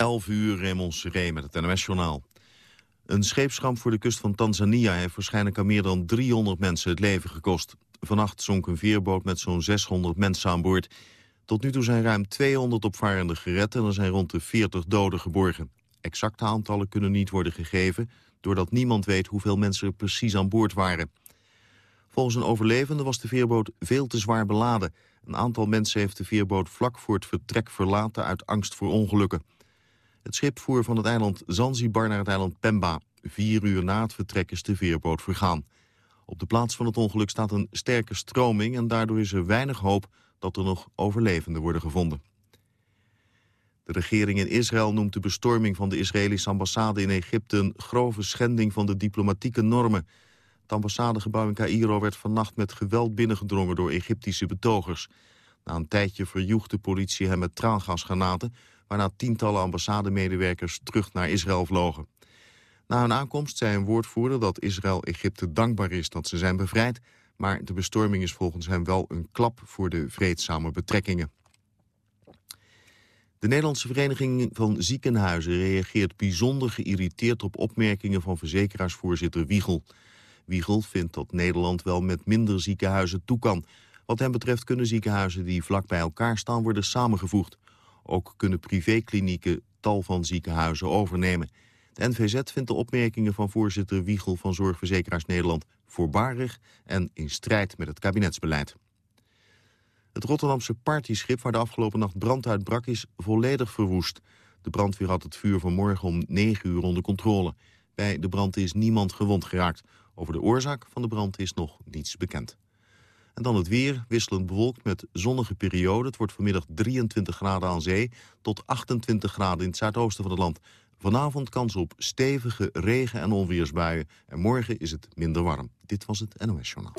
11 uur, Raymond Seré met het NOS-journaal. Een scheepsramp voor de kust van Tanzania heeft waarschijnlijk aan meer dan 300 mensen het leven gekost. Vannacht zonk een veerboot met zo'n 600 mensen aan boord. Tot nu toe zijn ruim 200 opvarenden gered en er zijn rond de 40 doden geborgen. Exacte aantallen kunnen niet worden gegeven, doordat niemand weet hoeveel mensen er precies aan boord waren. Volgens een overlevende was de veerboot veel te zwaar beladen. Een aantal mensen heeft de veerboot vlak voor het vertrek verlaten uit angst voor ongelukken. Het schip voer van het eiland Zanzibar naar het eiland Pemba. Vier uur na het vertrek is de veerboot vergaan. Op de plaats van het ongeluk staat een sterke stroming... en daardoor is er weinig hoop dat er nog overlevenden worden gevonden. De regering in Israël noemt de bestorming van de Israëlische ambassade in Egypte... een grove schending van de diplomatieke normen. Het ambassadegebouw in Cairo werd vannacht met geweld binnengedrongen door Egyptische betogers. Na een tijdje verjoeg de politie hem met traangasgranaten... waarna tientallen ambassademedewerkers terug naar Israël vlogen. Na hun aankomst zei een woordvoerder dat Israël Egypte dankbaar is dat ze zijn bevrijd... maar de bestorming is volgens hem wel een klap voor de vreedzame betrekkingen. De Nederlandse Vereniging van Ziekenhuizen reageert bijzonder geïrriteerd op opmerkingen van verzekeraarsvoorzitter Wiegel. Wiegel vindt dat Nederland wel met minder ziekenhuizen toe kan. Wat hem betreft kunnen ziekenhuizen die vlak bij elkaar staan worden samengevoegd. Ook kunnen privéklinieken tal van ziekenhuizen overnemen. De NVZ vindt de opmerkingen van voorzitter Wiegel van Zorgverzekeraars Nederland voorbarig en in strijd met het kabinetsbeleid. Het Rotterdamse partyschip waar de afgelopen nacht brand uitbrak is volledig verwoest. De brandweer had het vuur vanmorgen om 9 uur onder controle. Bij de brand is niemand gewond geraakt. Over de oorzaak van de brand is nog niets bekend. En dan het weer, wisselend bewolkt met zonnige periode. Het wordt vanmiddag 23 graden aan zee tot 28 graden in het zuidoosten van het land. Vanavond kans op stevige regen- en onweersbuien. En morgen is het minder warm. Dit was het NOS Journaal.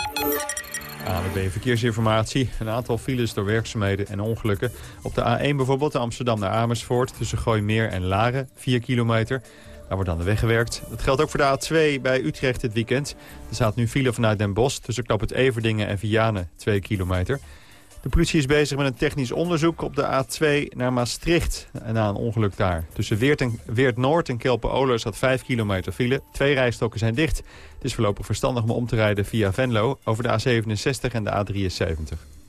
ANWB Verkeersinformatie. Een aantal files door werkzaamheden en ongelukken. Op de A1 bijvoorbeeld, Amsterdam naar Amersfoort... tussen Gooimeer en Laren, 4 kilometer. Daar wordt dan de weg gewerkt. Dat geldt ook voor de A2 bij Utrecht dit weekend. Er staat nu file vanuit Den Bosch tussen Knap het Everdingen en Vianen, 2 kilometer. De politie is bezig met een technisch onderzoek op de A2 naar Maastricht. Na een ongeluk daar. Tussen Weert, en, Weert Noord en Kelpen-Oler staat 5 kilometer file. Twee rijstokken zijn dicht. Het is voorlopig verstandig om om te rijden via Venlo over de A67 en de A73.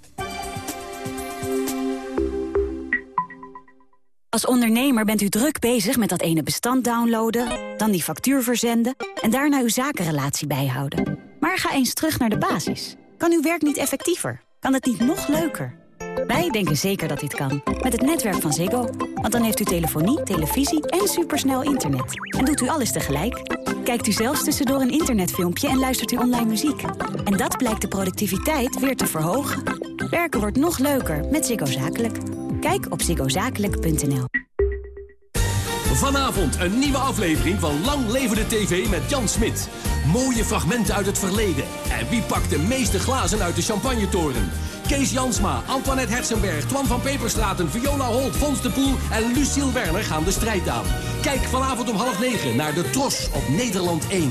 Als ondernemer bent u druk bezig met dat ene bestand downloaden... dan die factuur verzenden en daarna uw zakenrelatie bijhouden. Maar ga eens terug naar de basis. Kan uw werk niet effectiever? Kan het niet nog leuker? Wij denken zeker dat dit kan. Met het netwerk van Ziggo. Want dan heeft u telefonie, televisie en supersnel internet. En doet u alles tegelijk. Kijkt u zelfs tussendoor een internetfilmpje en luistert u online muziek. En dat blijkt de productiviteit weer te verhogen. Werken wordt nog leuker met Ziggo Zakelijk. Kijk op ziggozakelijk.nl. Vanavond een nieuwe aflevering van Lang Leven de TV met Jan Smit. Mooie fragmenten uit het verleden. En wie pakt de meeste glazen uit de champagnetoren? Kees Jansma, Antoinette Hersenberg, Twan van Peperstraten, Viola Holt, Fons de Poel en Lucille Werner gaan de strijd aan. Kijk vanavond om half negen naar de Tros op Nederland 1.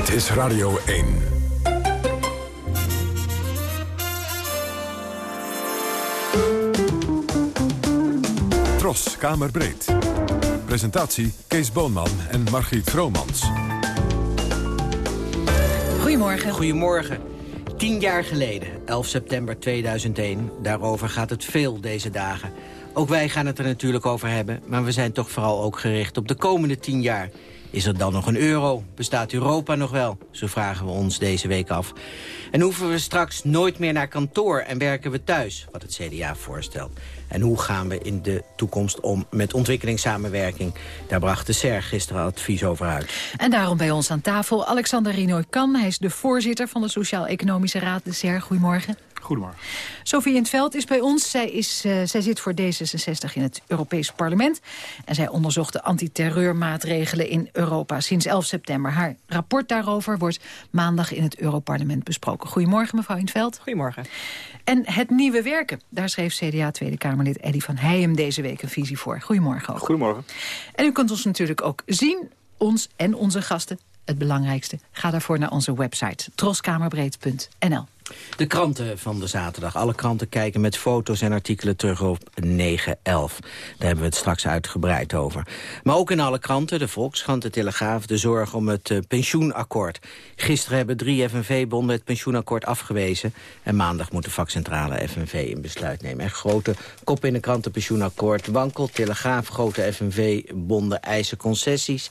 Dit is Radio 1. Tros, Kamerbreed. Presentatie Kees Boonman en Margriet Vromans. Goedemorgen. Goedemorgen. Tien jaar geleden, 11 september 2001. Daarover gaat het veel deze dagen. Ook wij gaan het er natuurlijk over hebben, maar we zijn toch vooral ook gericht op de komende tien jaar. Is er dan nog een euro? Bestaat Europa nog wel? Zo vragen we ons deze week af. En hoeven we straks nooit meer naar kantoor en werken we thuis? Wat het CDA voorstelt. En hoe gaan we in de toekomst om met ontwikkelingssamenwerking? Daar bracht de SER gisteren advies over uit. En daarom bij ons aan tafel Alexander Rinoy Kan. Hij is de voorzitter van de Sociaal-Economische Raad, de SER. Goedemorgen. Goedemorgen. Sophie in het Veld is bij ons. Zij, is, uh, zij zit voor D66 in het Europees Parlement. En zij onderzocht de antiterreurmaatregelen in Europa sinds 11 september. Haar rapport daarover wordt maandag in het Europarlement besproken. Goedemorgen, mevrouw in het Veld. Goedemorgen. En het nieuwe werken. Daar schreef CDA Tweede Kamerlid Eddy van Heijem deze week een visie voor. Goedemorgen ook. Goedemorgen. En u kunt ons natuurlijk ook zien, ons en onze gasten. Het belangrijkste, ga daarvoor naar onze website troskamerbreed.nl. De kranten van de zaterdag. Alle kranten kijken met foto's en artikelen terug op 9-11. Daar hebben we het straks uitgebreid over. Maar ook in alle kranten, de Volkskrant, de Telegraaf... de zorg om het uh, pensioenakkoord. Gisteren hebben drie FNV-bonden het pensioenakkoord afgewezen. En maandag moet de vakcentrale FNV een besluit nemen. En grote kop in de kranten pensioenakkoord wankelt. Telegraaf, grote FNV-bonden eisen concessies.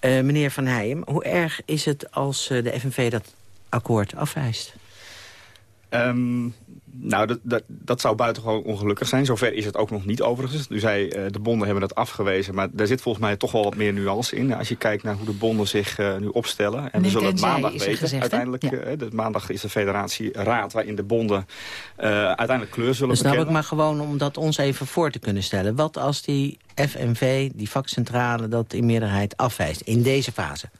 Uh, meneer Van Heijem, hoe erg is het als uh, de FNV dat akkoord afwijst? Um, nou, dat, dat, dat zou buitengewoon ongelukkig zijn. Zover is het ook nog niet overigens. U zei, uh, de bonden hebben dat afgewezen. Maar daar zit volgens mij toch wel wat meer nuance in. Als je kijkt naar hoe de bonden zich uh, nu opstellen. En we zullen het maandag weten. Gezegd, uiteindelijk, ja. uh, de, maandag is de federatieraad waarin de bonden uiteindelijk kleur zullen dus bekennen. snap ik maar gewoon om dat ons even voor te kunnen stellen. Wat als die FNV, die vakcentrale, dat in meerderheid afwijst in deze fase?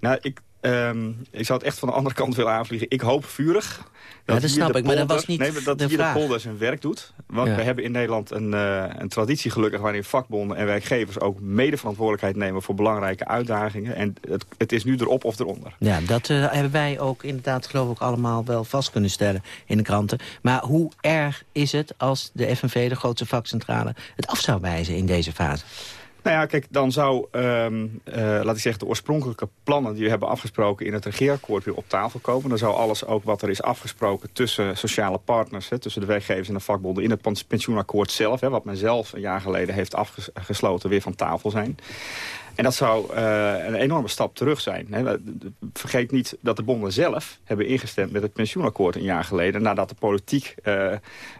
Nou, ik, um, ik zou het echt van de andere kant willen aanvliegen. Ik hoop vurig dat, ja, dat snap ik, polder, maar dat was niet nee, dat de hier vraag. de polder zijn werk doet. Want ja. we hebben in Nederland een, uh, een traditie gelukkig... waarin vakbonden en werkgevers ook mede verantwoordelijkheid nemen... voor belangrijke uitdagingen. En het, het is nu erop of eronder. Ja, dat uh, hebben wij ook inderdaad geloof ik allemaal wel vast kunnen stellen in de kranten. Maar hoe erg is het als de FNV, de grootste vakcentrale... het af zou wijzen in deze fase? Nou ja, kijk, dan zou, um, uh, laat ik zeggen, de oorspronkelijke plannen die we hebben afgesproken in het regeerakkoord weer op tafel komen. Dan zou alles ook wat er is afgesproken tussen sociale partners, hè, tussen de werkgevers en de vakbonden in het pensioenakkoord zelf, hè, wat men zelf een jaar geleden heeft afgesloten, weer van tafel zijn. En dat zou uh, een enorme stap terug zijn. Hè. Vergeet niet dat de bonden zelf hebben ingestemd met het pensioenakkoord een jaar geleden. Nadat de politiek uh,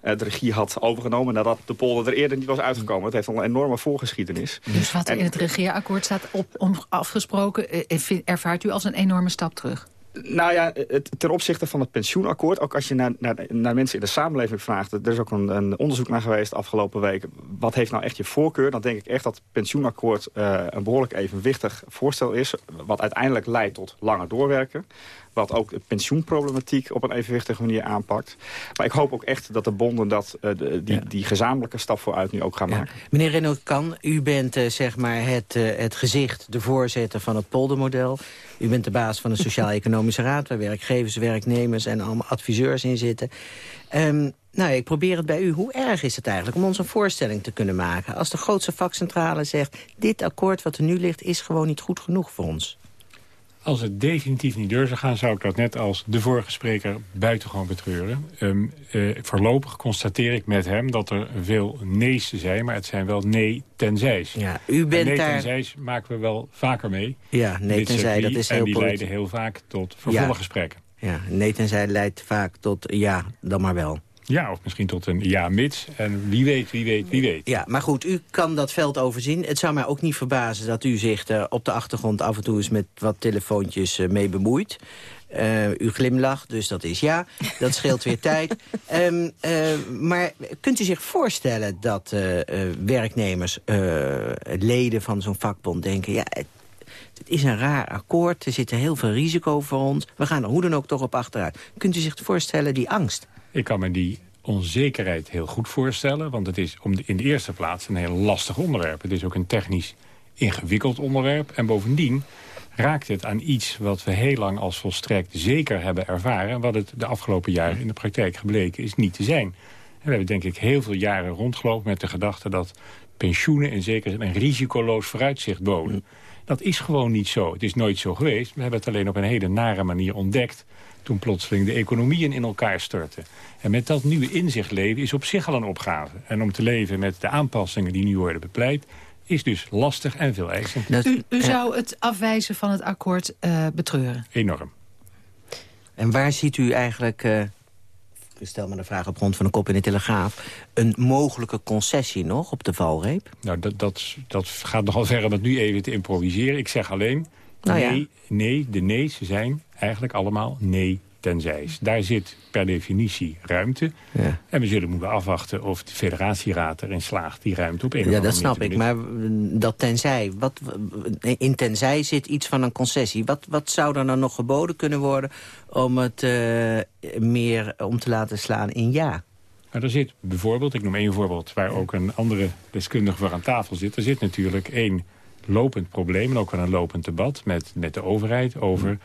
de regie had overgenomen. Nadat de polder er eerder niet was uitgekomen. Het heeft al een enorme voorgeschiedenis. Dus wat er in het regeerakkoord staat op, om afgesproken... ervaart u als een enorme stap terug? Nou ja, het, ten opzichte van het pensioenakkoord... ook als je naar, naar, naar mensen in de samenleving vraagt... er is ook een, een onderzoek naar geweest afgelopen weken... wat heeft nou echt je voorkeur? Dan denk ik echt dat het pensioenakkoord uh, een behoorlijk evenwichtig voorstel is... wat uiteindelijk leidt tot langer doorwerken wat ook de pensioenproblematiek op een evenwichtige manier aanpakt. Maar ik hoop ook echt dat de bonden dat, uh, de, die, ja. die gezamenlijke stap vooruit nu ook gaan ja. maken. Meneer Renaud Kan, u bent uh, zeg maar het, uh, het gezicht, de voorzitter van het poldermodel. U bent de baas van de Sociaal-Economische Raad... waar werkgevers, werknemers en allemaal adviseurs in zitten. Um, nou, ik probeer het bij u. Hoe erg is het eigenlijk om ons een voorstelling te kunnen maken... als de grootste vakcentrale zegt... dit akkoord wat er nu ligt is gewoon niet goed genoeg voor ons? Als het definitief niet door zou gaan, zou ik dat net als de vorige spreker buitengewoon betreuren. Um, uh, voorlopig constateer ik met hem dat er veel nee's zijn, maar het zijn wel nee tenzij's. Ja, u bent nee daar... tenzij's maken we wel vaker mee. Ja, nee tenzij, dat is heel En die leiden heel vaak tot vervolggesprekken. Ja, ja, nee tenzij leidt vaak tot ja, dan maar wel. Ja, of misschien tot een ja-mits. En wie weet, wie weet, wie weet. Ja, maar goed, u kan dat veld overzien. Het zou mij ook niet verbazen dat u zich uh, op de achtergrond... af en toe eens met wat telefoontjes uh, mee bemoeit. Uh, u glimlacht, dus dat is ja. Dat scheelt weer tijd. Um, maar kunt u zich voorstellen dat werknemers, leden van zo'n vakbond denken... ja, het, is een raar akkoord, er zit heel veel risico voor ons. We gaan er hoe dan ook toch op achteruit. Kunt u zich voorstellen, die angst? Ik kan me die onzekerheid heel goed voorstellen. Want het is om in de eerste plaats een heel lastig onderwerp. Het is ook een technisch ingewikkeld onderwerp. En bovendien raakt het aan iets wat we heel lang als volstrekt zeker hebben ervaren... wat het de afgelopen jaren in de praktijk gebleken is niet te zijn. En we hebben denk ik heel veel jaren rondgelopen met de gedachte... dat pensioenen in zekere zin een risicoloos vooruitzicht boden. Dat is gewoon niet zo. Het is nooit zo geweest. We hebben het alleen op een hele nare manier ontdekt toen plotseling de economieën in elkaar stortten. En met dat nieuwe inzicht leven is op zich al een opgave. En om te leven met de aanpassingen die nu worden bepleit... is dus lastig en veel eisend. U, u zou het afwijzen van het akkoord uh, betreuren? Enorm. En waar ziet u eigenlijk... Uh, ik stel me de vraag op grond van de kop in de Telegraaf... een mogelijke concessie nog op de valreep? Nou, dat, dat, dat gaat nogal ver om het nu even te improviseren. Ik zeg alleen, nou nee, nee, de nee's zijn eigenlijk allemaal nee tenzij. Daar zit per definitie ruimte. Ja. En we zullen moeten afwachten of de federatieraad erin slaagt... die ruimte op een Ja, dat snap ik. Maar dat tenzij, wat, in tenzij zit iets van een concessie. Wat, wat zou er dan nog geboden kunnen worden... om het uh, meer om te laten slaan in ja? Nou, er zit bijvoorbeeld, ik noem één voorbeeld... waar ook een andere deskundige voor aan tafel zit. Er zit natuurlijk één lopend probleem en ook wel een lopend debat... met, met de overheid over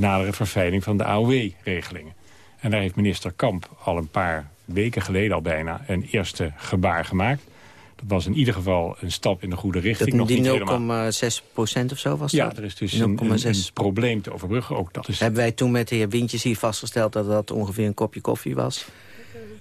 nadere verfijning van de AOW-regelingen. En daar heeft minister Kamp al een paar weken geleden al bijna een eerste gebaar gemaakt. Dat was in ieder geval een stap in de goede richting. Dat, die 0,6 procent of zo was ja, dat? Ja, er is dus een, een, een, probleem te overbruggen. Ook dat is... Hebben wij toen met de heer Wintjes hier vastgesteld... dat dat ongeveer een kopje koffie was?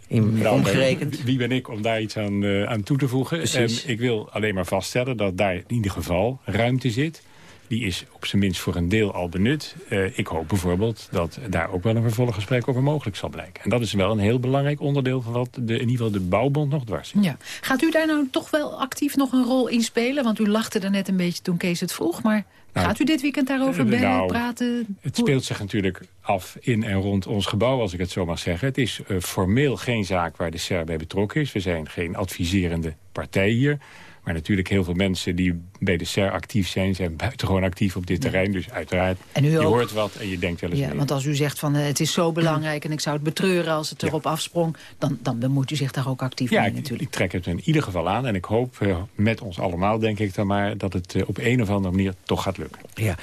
In, nou, omgerekend. Wie ben ik om daar iets aan, uh, aan toe te voegen? Um, ik wil alleen maar vaststellen dat daar in ieder geval ruimte zit die is op zijn minst voor een deel al benut. Uh, ik hoop bijvoorbeeld dat daar ook wel een vervolggesprek over mogelijk zal blijken. En dat is wel een heel belangrijk onderdeel van wat de, in ieder geval de bouwbond nog dwars is. Ja. Gaat u daar nou toch wel actief nog een rol in spelen? Want u lachte er net een beetje toen Kees het vroeg, maar... Nou, Gaat u dit weekend daarover uh, bellen, nou, praten? Het speelt zich natuurlijk af in en rond ons gebouw, als ik het zo mag zeggen. Het is uh, formeel geen zaak waar de SER bij betrokken is. We zijn geen adviserende partij hier. Maar natuurlijk heel veel mensen die bij de SER actief zijn... zijn buitengewoon actief op dit terrein. Dus uiteraard, en u je hoort wat en je denkt wel eens ja, Want als u zegt van uh, het is zo belangrijk... en ik zou het betreuren als het erop afsprong... Dan, dan moet u zich daar ook actief ja, mee natuurlijk. ik trek het in ieder geval aan. En ik hoop uh, met ons allemaal, denk ik dan maar... dat het uh, op een of andere manier toch gaat lukken. Ja.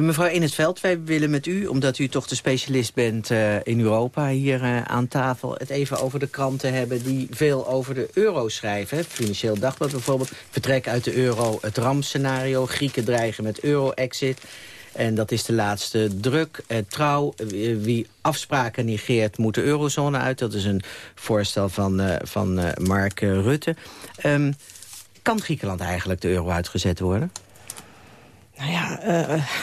mevrouw In het Veld, wij willen met u... omdat u toch de specialist bent in Europa hier aan tafel... het even over de kranten hebben die veel over de euro schrijven. Financieel Dagblad bijvoorbeeld. Vertrek uit de euro, het rampscenario. Grieken dreigen met euro-exit. En dat is de laatste druk. Eh, trouw, wie afspraken negeert, moet de eurozone uit. Dat is een voorstel van, uh, van uh, Mark Rutte. Um, kan Griekenland eigenlijk de euro uitgezet worden? Nou ja,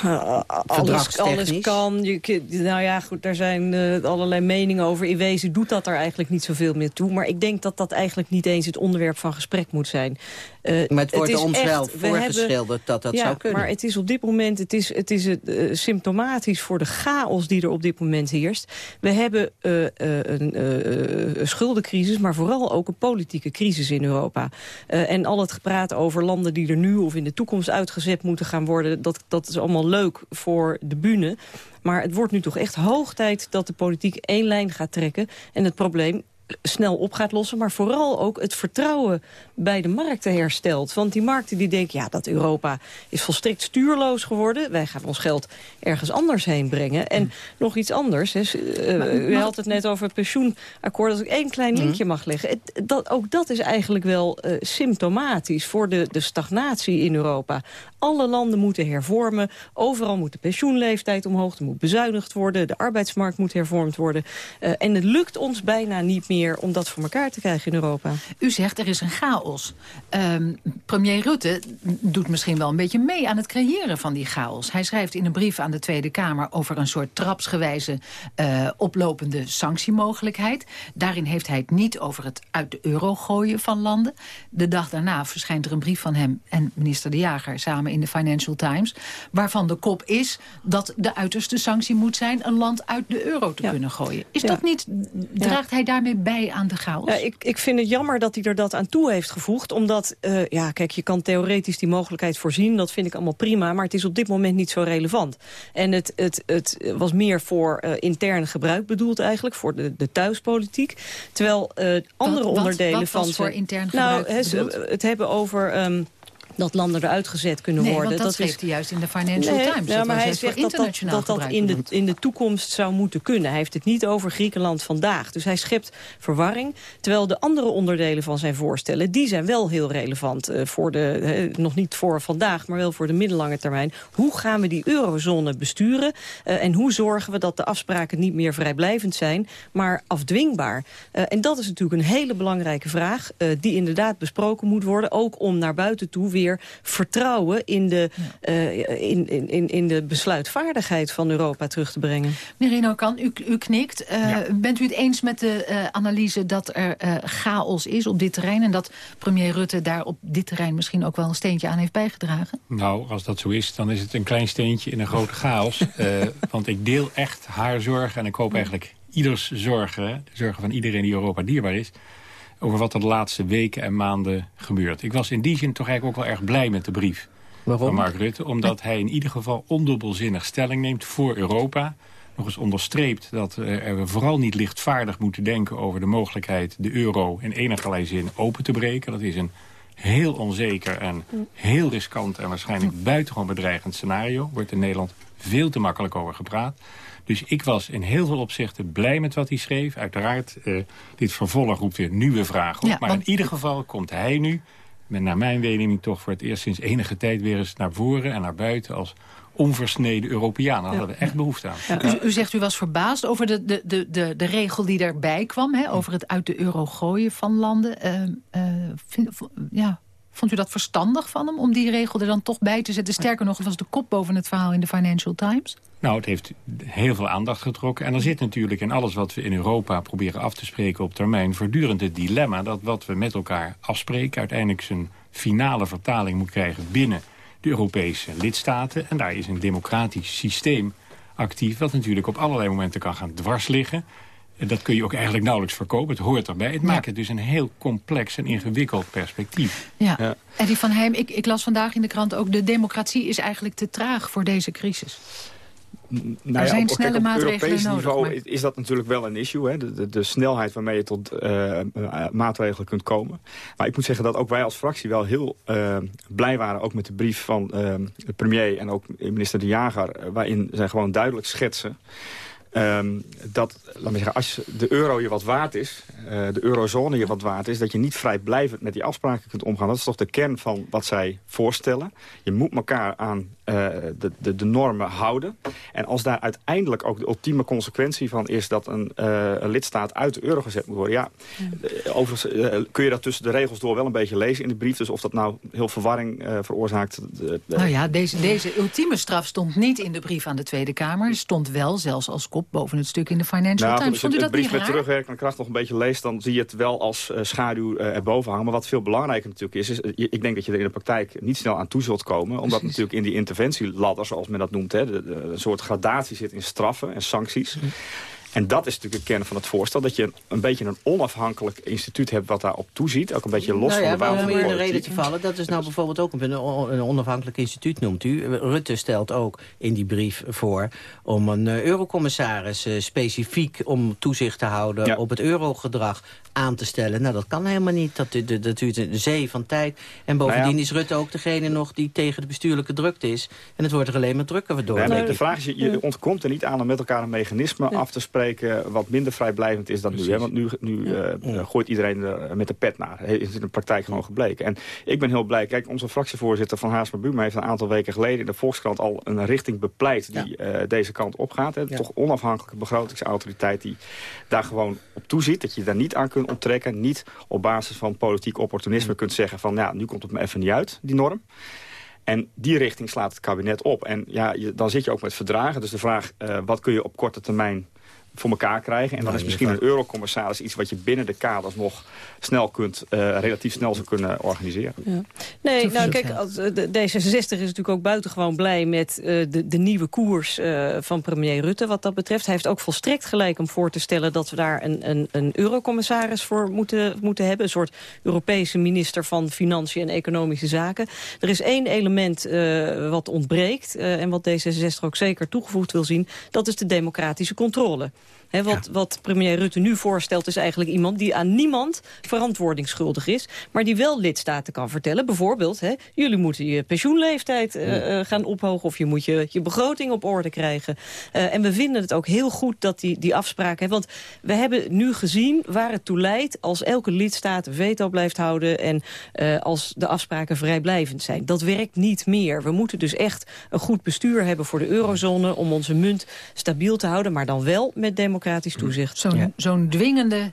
uh, alles, alles, kan. Je, nou ja, goed, daar zijn uh, allerlei meningen over. In wezen doet dat er eigenlijk niet zoveel meer toe. Maar ik denk dat dat eigenlijk niet eens het onderwerp van gesprek moet zijn. Uh, maar het wordt het ons echt, wel voorgeschilderd dat dat zou kunnen. maar het is op dit moment het is, het is, symptomatisch voor de chaos die er op dit moment heerst. We hebben een schuldencrisis, maar vooral ook een politieke crisis in Europa. en al het gepraat over landen die er nu of in de toekomst uitgezet moeten gaan worden... dat, dat is allemaal leuk voor de bühne. Maar het wordt nu toch echt hoog tijd dat de politiek één lijn gaat trekken. En het probleem snel op gaat lossen. Maar vooral ook het vertrouwen bij de markten herstelt. Want die markten die denken, ja, dat Europa is volstrekt stuurloos geworden. Wij gaan ons geld ergens anders heen brengen. En mm. nog iets anders. Hè. Uh, u had het net over het pensioenakkoord. Als ik één klein mm. linkje mag leggen. Het, dat, ook dat is eigenlijk wel uh, symptomatisch voor de, de stagnatie in Europa. Alle landen moeten hervormen. Overal moet de pensioenleeftijd omhoog. Er moet bezuinigd worden. De arbeidsmarkt moet hervormd worden. Uh, en het lukt ons bijna niet meer om dat voor elkaar te krijgen in Europa. U zegt er is een chaos. Um, premier Rutte doet misschien wel een beetje mee aan het creëren van die chaos. Hij schrijft in een brief aan de Tweede Kamer over een soort trapsgewijze uh, oplopende sanctiemogelijkheid. Daarin heeft hij het niet over het uit de euro gooien van landen. De dag daarna verschijnt er een brief van hem en minister De Jager samen in de Financial Times. Waarvan de kop is dat de uiterste sanctie moet zijn een land uit de euro te kunnen gooien. Is dat niet, draagt hij daarmee bij aan de chaos? Ja, ik, ik vind het jammer dat hij er dat aan toe heeft gevoegd. Omdat, uh, ja, kijk, je kan theoretisch die mogelijkheid voorzien. Dat vind ik allemaal prima. Maar het is op dit moment niet zo relevant. En het, het, het was meer voor uh, intern gebruik bedoeld eigenlijk. Voor de, de thuispolitiek. Terwijl uh, andere wat, onderdelen wat van... voor intern gebruik Nou, het hebben over... Um, dat landen eruit gezet kunnen nee, worden. Want dat, dat schreef hij juist in de Financial nee, Times. Ja, maar hij zegt dat dat, dat, dat in, de, in de toekomst zou moeten kunnen. Hij heeft het niet over Griekenland vandaag. Dus hij schept verwarring. Terwijl de andere onderdelen van zijn voorstellen... die zijn wel heel relevant. Uh, voor de, uh, nog niet voor vandaag, maar wel voor de middellange termijn. Hoe gaan we die eurozone besturen? Uh, en hoe zorgen we dat de afspraken niet meer vrijblijvend zijn... maar afdwingbaar? en dat is natuurlijk een hele belangrijke vraag... die inderdaad besproken moet worden. Ook om naar buiten toe weer weer vertrouwen in de, uh, in, in, in de besluitvaardigheid van Europa terug te brengen. Kan, u, u knikt. Uh, Bent u het eens met de uh, analyse dat er chaos is op dit terrein... en dat premier Rutte daar op dit terrein misschien ook wel een steentje aan heeft bijgedragen? Nou, als dat zo is, dan is het een klein steentje in een grote chaos. want ik deel echt haar zorgen en ik hoop eigenlijk ieders zorgen... de zorgen van iedereen die Europa dierbaar is over wat er de laatste weken en maanden gebeurt. Ik was in die zin toch eigenlijk ook wel erg blij met de brief Waarom? van Mark Rutte. Omdat hij in ieder geval ondubbelzinnig stelling neemt voor Europa. Nog eens onderstreept dat we vooral niet lichtvaardig moeten denken... over de mogelijkheid de euro in enige zin open te breken. Dat is een heel onzeker en heel riskant en waarschijnlijk buitengewoon bedreigend scenario. Wordt in Nederland veel te makkelijk over gepraat. Dus ik was in heel veel opzichten blij met wat hij schreef. Uiteraard, uh, dit vervolg roept weer nieuwe vragen op. Ja, maar want... in ieder geval komt hij nu, met naar mijn mening toch voor het eerst sinds enige tijd weer eens naar voren en naar buiten als onversneden Europeaan. Daar hadden we echt behoefte aan. Ja. U, u, zegt u was verbaasd over de, de, de, de, de regel die daarbij kwam... Hè, over het uit de euro gooien van landen. Uh, uh, vind, ja, Vond u dat verstandig van hem om die regel er dan toch bij te zetten? Sterker nog, was de kop boven het verhaal in de Financial Times. Nou, het heeft heel veel aandacht getrokken. En er zit natuurlijk in alles wat we in Europa proberen af te spreken op termijn... voortdurend het dilemma dat wat we met elkaar afspreken... uiteindelijk zijn finale vertaling moet krijgen binnen de Europese lidstaten. En daar is een democratisch systeem actief... wat natuurlijk op allerlei momenten kan gaan dwarsliggen dat kun je ook eigenlijk nauwelijks verkopen. Het hoort erbij. Het maakt het dus een heel complex en ingewikkeld perspectief. Ja. ja. Eddie van Heem, ik, ik las vandaag in de krant ook... de democratie is eigenlijk te traag voor deze crisis. Nou er zijn ja, snelle maatregelen op Europees niveau is dat natuurlijk wel een issue. Hè? De, de, de snelheid waarmee je tot uh, maatregelen kunt komen. Maar ik moet zeggen dat ook wij als fractie wel heel uh, blij waren... ook met de brief van de premier en ook minister De Jager... waarin zij gewoon duidelijk schetsen... Um, dat, laat me zeggen, als de euro je wat waard is, uh, de eurozone je wat waard is... dat je niet vrijblijvend met die afspraken kunt omgaan. Dat is toch de kern van wat zij voorstellen. Je moet elkaar aan uh, de, de, de, normen houden. En als daar uiteindelijk ook de ultieme consequentie van is... dat een, uh, een lidstaat uit de euro gezet moet worden... ja, ja. overigens kun je dat tussen de regels door wel een beetje lezen in de brief. Dus of dat nou heel verwarring veroorzaakt... nou ja, deze, deze ultieme straf stond niet in de brief aan de Tweede Kamer. Stond wel zelfs als boven het stuk in de Financial nou, Times. Vond u dat het brief met terugwerkende kracht nog een beetje leest... dan zie je het wel als uh, schaduw uh, erboven hangen. Maar wat veel belangrijker natuurlijk is, is... ik denk dat je er in de praktijk niet snel aan toe zult komen. Omdat Precies. natuurlijk in die interventieladder, zoals men dat noemt... Hè, de, de, een soort gradatie zit in straffen en sancties. Mm. En dat is natuurlijk de kern van het voorstel. Dat je een beetje een onafhankelijk instituut hebt wat daarop toeziet. Ook een beetje los nou ja, van de bouw van de in de reden te vallen. Dat is nou bijvoorbeeld ook een, een onafhankelijk instituut, noemt u. Rutte stelt ook in die brief voor om een uh, eurocommissaris uh, specifiek om toezicht te houden ja. op het eurogedrag aan te stellen. Nou, dat kan helemaal niet. Dat, dat, dat duurt een zee van tijd. En bovendien nou ja. is Rutte ook degene nog die tegen de bestuurlijke drukte is. En het wordt er alleen maar drukker door. Nee, de vraag is, je, je ontkomt er niet aan om met elkaar een mechanisme af te spreken wat minder vrijblijvend is dan Precies. nu. Hè? Want nu, nu ja. uh, gooit iedereen er met de pet naar. Is in de praktijk gewoon gebleken. En ik ben heel blij. Kijk, onze fractievoorzitter van Haasma Buma heeft een aantal weken geleden in de Volkskrant al een richting bepleit die ja. uh, deze kant opgaat. Hè? Toch onafhankelijke begrotingsautoriteit die daar gewoon op toeziet. Dat je daar niet aan kunt onttrekken. Niet op basis van politiek opportunisme kunt zeggen van ja, nu komt het me even niet uit, die norm. En die richting slaat het kabinet op. En ja, je, dan zit je ook met verdragen. Dus de vraag, uh, wat kun je op korte termijn voor elkaar krijgen. En dan is misschien een eurocommissaris iets wat je binnen de kaders nog snel kunt, uh, relatief snel zou kunnen organiseren. Ja. Nee, nou kijk, als, de, D66 is natuurlijk ook buitengewoon blij met uh, de, de nieuwe koers uh, van premier Rutte wat dat betreft. Hij heeft ook volstrekt gelijk om voor te stellen dat we daar een, een, een eurocommissaris voor moeten, moeten hebben. Een soort Europese minister van Financiën en Economische Zaken. Er is één element wat ontbreekt en wat D66 ook zeker toegevoegd wil zien. Dat is de democratische controle. He, wat, ja. wat premier Rutte nu voorstelt is eigenlijk iemand die aan niemand verantwoording schuldig is. Maar die wel lidstaten kan vertellen. Bijvoorbeeld, he, jullie moeten je pensioenleeftijd uh, uh, gaan ophogen. Of je moet je, je begroting op orde krijgen. Uh, en we vinden het ook heel goed dat die, die afspraken... want we hebben nu gezien waar het toe leidt als elke lidstaat veto blijft houden... en als de afspraken vrijblijvend zijn. Dat werkt niet meer. We moeten dus echt een goed bestuur hebben voor de eurozone... om onze munt stabiel te houden, maar dan wel met democratie democratisch toezicht. Zo'n ja. zo dwingende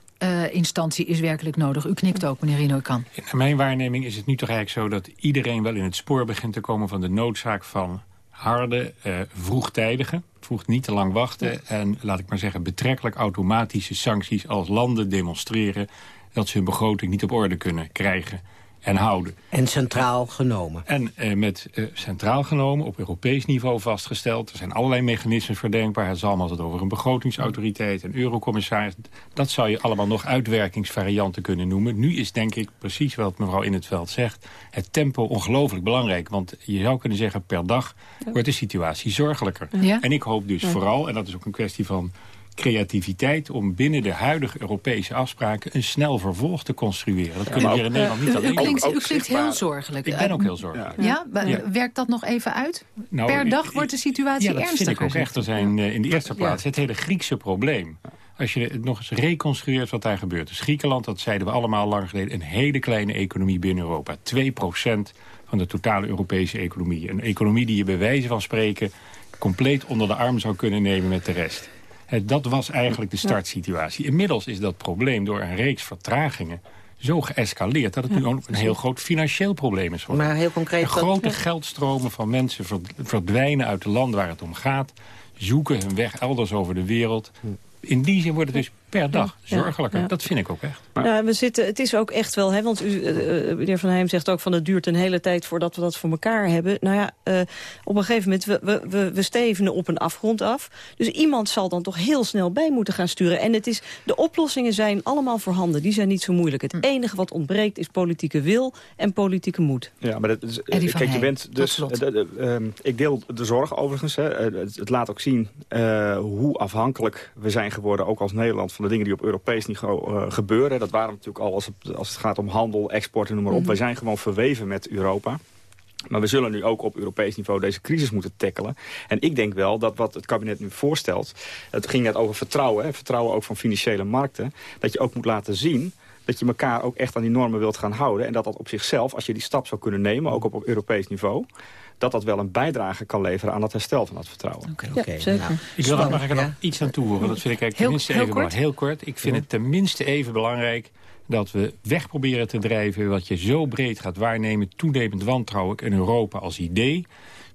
hulpinstantie is werkelijk nodig. U knikt ook, meneer Rino kan. In mijn waarneming is het nu toch eigenlijk zo... dat iedereen wel in het spoor begint te komen van de noodzaak van harde, uh, vroegtijdige, vroeg niet te lang wachten... en laat ik maar zeggen betrekkelijk automatische sancties als landen demonstreren... dat ze hun begroting niet op orde kunnen krijgen en houden. En centraal genomen. En eh, met eh, centraal genomen, op Europees niveau vastgesteld. Er zijn allerlei mechanismen verdenkbaar. Het is allemaal het over een begrotingsautoriteit, een eurocommissaris. Dat zou je allemaal nog uitwerkingsvarianten kunnen noemen. Nu is denk ik precies wat mevrouw In het Veld zegt... het tempo ongelooflijk belangrijk. Want je zou kunnen zeggen, per dag wordt de situatie zorgelijker. Ja? En ik hoop dus vooral, en dat is ook een kwestie van creativiteit om binnen de huidige Europese afspraken een snel vervolg te construeren. Dat kunnen we hier in Nederland niet alleen u, klinkt, u klinkt heel zorgelijk. Ik ben ook heel zorgelijk. Ja, werkt dat nog even uit? Nou, per dag wordt de situatie ja, dat ernstiger. vind ik ook echt. Er zijn in de eerste plaats het hele Griekse probleem. Als je het nog eens reconstrueert wat daar gebeurt. Dus Griekenland, dat zeiden we allemaal lang geleden... een hele kleine economie binnen Europa. 2% van de totale Europese economie. Een economie die je bij wijze van spreken... compleet onder de arm zou kunnen nemen met de rest. Dat was eigenlijk de startsituatie. Inmiddels is dat probleem door een reeks vertragingen zo geëscaleerd... dat het nu ook een heel groot financieel probleem is Maar heel concreet... Grote geldstromen van mensen verdwijnen uit de landen waar het om gaat... zoeken hun weg elders over de wereld. In die zin wordt het dus per dag zorgelijker. Dat vind ik ook echt. Nou, we zitten, het is ook echt wel, hè, want u, uh, meneer Van Heijm zegt ook van het duurt een hele tijd voordat we dat voor elkaar hebben. Nou ja, uh, op een gegeven moment, we, we, we stevenen op een afgrond af. Dus iemand zal dan toch heel snel bij moeten gaan sturen. En het is, de oplossingen zijn allemaal voorhanden, die zijn niet zo moeilijk. Het hm. enige wat ontbreekt is politieke wil en politieke moed. Ja, maar dat is, kijk, je bent dus, ehm, ik deel de zorg overigens. Hè. Het, het, laat ook zien hoe afhankelijk we zijn geworden, ook als Nederland van de dingen die op Europees niveau uh, gebeuren. Dat waren natuurlijk al als het, als het gaat om handel, export en noem maar op. Mhm. Wij zijn gewoon verweven met Europa. Maar we zullen nu ook op Europees niveau deze crisis moeten tackelen. En ik denk wel dat wat het kabinet nu voorstelt... het ging net over vertrouwen, hè, vertrouwen ook van financiële markten... dat je ook moet laten zien dat je elkaar ook echt aan die normen wilt gaan houden. En dat dat op zichzelf, als je die stap zou kunnen nemen, ook op, op Europees niveau dat dat wel een bijdrage kan leveren aan het herstel van dat vertrouwen. Oké, okay, ja, zeker. Nou, ik wil er nog ja. iets aan toevoegen. Dat vind ik eigenlijk tenminste heel, even kort. heel kort. Ik vind het tenminste even belangrijk dat we weg proberen te drijven... wat je zo breed gaat waarnemen, toenemend wantrouwen in Europa als idee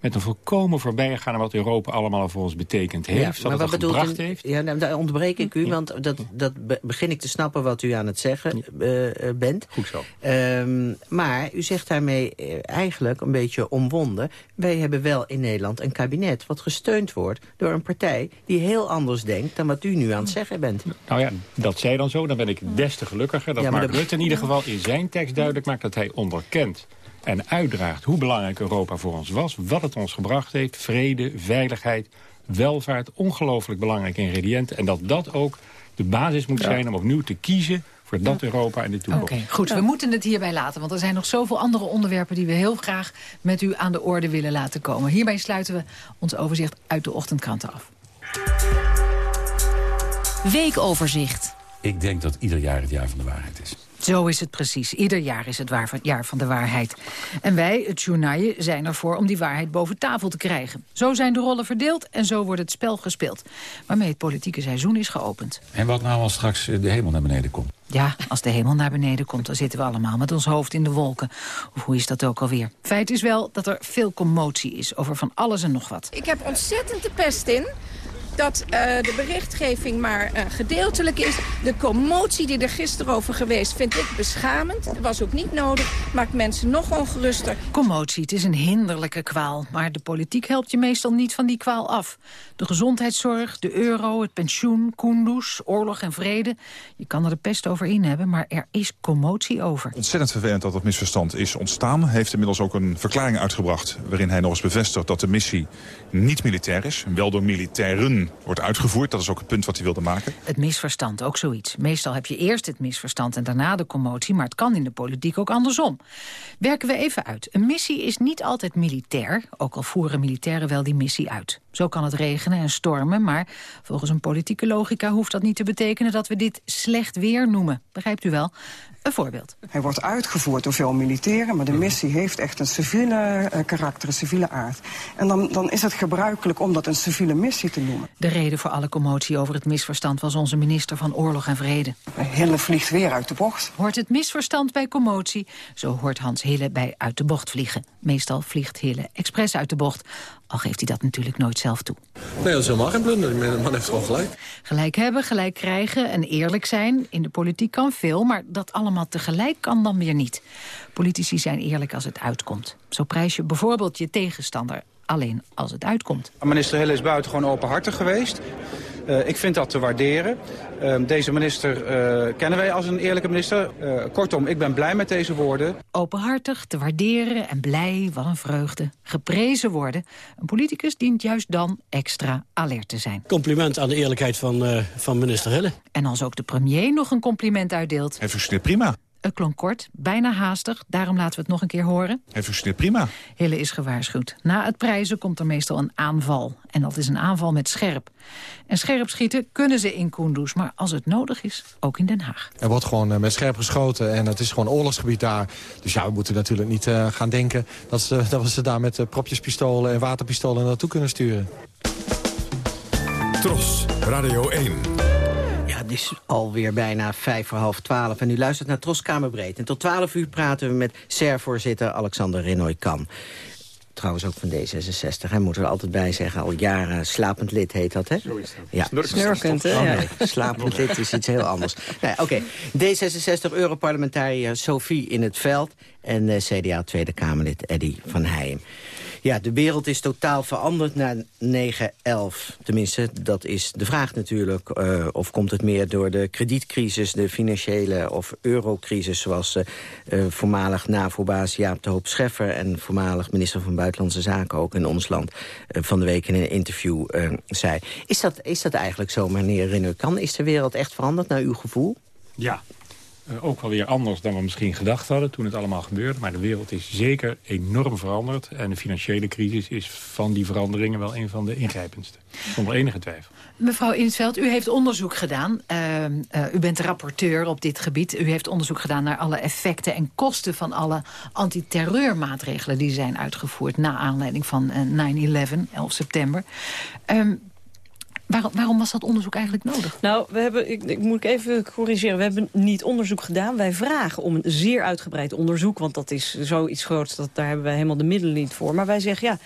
met een volkomen voorbijgaan aan wat Europa allemaal voor ons betekend heeft. Ja, maar wat, gebracht heeft. Ja, nou, daar ontbreek ik u, want dat, dat begin ik te snappen wat u aan het zeggen uh, bent. Goed zo. Um, maar u zegt daarmee uh, eigenlijk een beetje omwonden. Wij hebben wel in Nederland een kabinet wat gesteund wordt door een partij die heel anders denkt dan wat u nu aan het zeggen bent. Nou ja, dat zij dan zo, dan ben ik des te gelukkiger. Dat ja, Mark Rutte in ieder geval in zijn tekst duidelijk maakt dat hij onderkent en uitdraagt hoe belangrijk Europa voor ons was... wat het ons gebracht heeft, vrede, veiligheid, welvaart... ongelooflijk belangrijke ingrediënten. En dat dat ook de basis moet zijn om opnieuw te kiezen voor dat Europa in de toekomst. Oké, goed. We moeten het hierbij laten, want er zijn nog zoveel andere onderwerpen... die we heel graag met u aan de orde willen laten komen. Hierbij sluiten we ons overzicht uit de ochtendkranten af. Weekoverzicht. Ik denk dat ieder jaar het jaar van de waarheid is. Zo is het precies. Ieder jaar is het waar, jaar van de waarheid. En wij, het journaal, zijn ervoor om die waarheid boven tafel te krijgen. Zo zijn de rollen verdeeld en zo wordt het spel gespeeld. Waarmee het politieke seizoen is geopend. En wat nou als straks de hemel naar beneden komt? Ja, als de hemel naar beneden komt, dan zitten we allemaal met ons hoofd in de wolken. Of hoe is dat ook alweer? Feit is wel dat er veel commotie is over van alles en nog wat. Ik heb ontzettend de pest in dat uh, de berichtgeving maar uh, gedeeltelijk is. De commotie die er gisteren over geweest vind ik beschamend. Dat was ook niet nodig. Maakt mensen nog ongeruster. Commotie, het is een hinderlijke kwaal. Maar de politiek helpt je meestal niet van die kwaal af. De gezondheidszorg, de euro, het pensioen, Kunduz, oorlog en vrede. Je kan er de pest over in hebben, maar er is commotie over. Ontzettend vervelend dat dat misverstand is ontstaan. Hij heeft inmiddels ook een verklaring uitgebracht... waarin hij nog eens bevestigt dat de missie niet militair is. Wel door militairen wordt uitgevoerd. Dat is ook het punt wat hij wilde maken. Het misverstand, ook zoiets. Meestal heb je eerst het misverstand en daarna de commotie... maar het kan in de politiek ook andersom. Werken we even uit. Een missie is niet altijd militair, ook al voeren militairen wel die missie uit. Zo kan het regenen en stormen, maar volgens een politieke logica hoeft dat niet te betekenen dat we dit slecht weer noemen. Begrijpt u wel? Een voorbeeld. Hij wordt uitgevoerd door veel militairen, maar de missie heeft echt een civiele uh, karakter, een civiele aard. En dan, dan is het gebruikelijk om dat een civiele missie te noemen. De reden voor alle commotie over het misverstand was onze minister van Oorlog en Vrede. Hille vliegt weer uit de bocht. Hoort het misverstand bij commotie, zo hoort Hans Hille bij uit de bocht vliegen. Meestal vliegt Hille expres uit de bocht. Al geeft hij dat natuurlijk nooit zelf toe. Nee, dat is helemaal geen blunder. De man heeft gewoon gelijk. Gelijk hebben, gelijk krijgen en eerlijk zijn. In de politiek kan veel, maar dat allemaal tegelijk kan dan weer niet. Politici zijn eerlijk als het uitkomt. Zo prijs je bijvoorbeeld je tegenstander alleen als het uitkomt. Minister Hille is buitengewoon openhartig geweest. Uh, ik vind dat te waarderen. Uh, deze minister uh, kennen wij als een eerlijke minister. kortom, ik ben blij met deze woorden. Openhartig, te waarderen en blij, wat een vreugde. Geprezen worden. Een politicus dient juist dan extra alert te zijn. Compliment aan de eerlijkheid van, van minister Hille. En als ook de premier nog een compliment uitdeelt. Hij functioneert prima. Het klonk kort, bijna haastig, daarom laten we het nog een keer horen. Hij functioneert prima. Hille is gewaarschuwd. Na het prijzen komt er meestal een aanval. En dat is een aanval met scherp. En scherp schieten kunnen ze in Kunduz, maar als het nodig is, ook in Den Haag. Er wordt gewoon eh, met scherp geschoten en het is gewoon oorlogsgebied daar. Dus ja, we moeten natuurlijk niet uh, gaan denken dat, ze, dat we ze daar met uh, propjespistolen en waterpistolen naartoe kunnen sturen. Tros, Radio 1 het is alweer bijna vijf voor half twaalf. En u luistert naar Troskamerbreed. En tot twaalf uur praten we met SER-voorzitter Alexander Renoy-Kan. Trouwens ook van D66, hij moet er altijd bij zeggen. Al jaren slapend lid heet dat, hè? Zo is dat. Ja. Snurkend, hè? Oh, nee. slapend lid is iets heel anders. Nee, Oké, D66-europarlementariër Sophie in het veld... en uh, CDA Tweede Kamerlid Eddy van Heijem. Ja, de wereld is totaal veranderd na 9-11. Tenminste, dat is de vraag natuurlijk. Uh, of komt het meer door de kredietcrisis, de financiële of eurocrisis... zoals uh, uh, voormalig NAVO-baas Jaap de Hoop Scheffer... en voormalig minister van Buitenlandse Zaken ook in ons land... van de week in een interview zei. Is dat, is dat eigenlijk zo, meneer Rinne? Kan Is de wereld echt veranderd naar uw gevoel? Ja, uh, ook wel weer anders dan we misschien gedacht hadden toen het allemaal gebeurde. Maar de wereld is zeker enorm veranderd. En de financiële crisis is van die veranderingen wel een van de ingrijpendste. Zonder enige twijfel. Mevrouw Insveld, u heeft onderzoek gedaan. Uh, uh, u bent rapporteur op dit gebied. U heeft onderzoek gedaan naar alle effecten en kosten van alle antiterreurmaatregelen die zijn uitgevoerd na aanleiding van 9-11, 11 september. Um, Waarom, waarom, was dat onderzoek eigenlijk nodig? Nou, we hebben, ik, ik, moet even corrigeren. We hebben niet onderzoek gedaan. Wij vragen om een zeer uitgebreid onderzoek. Want dat is zoiets groots, dat, daar hebben wij helemaal de middelen niet voor. Maar wij zeggen, ja,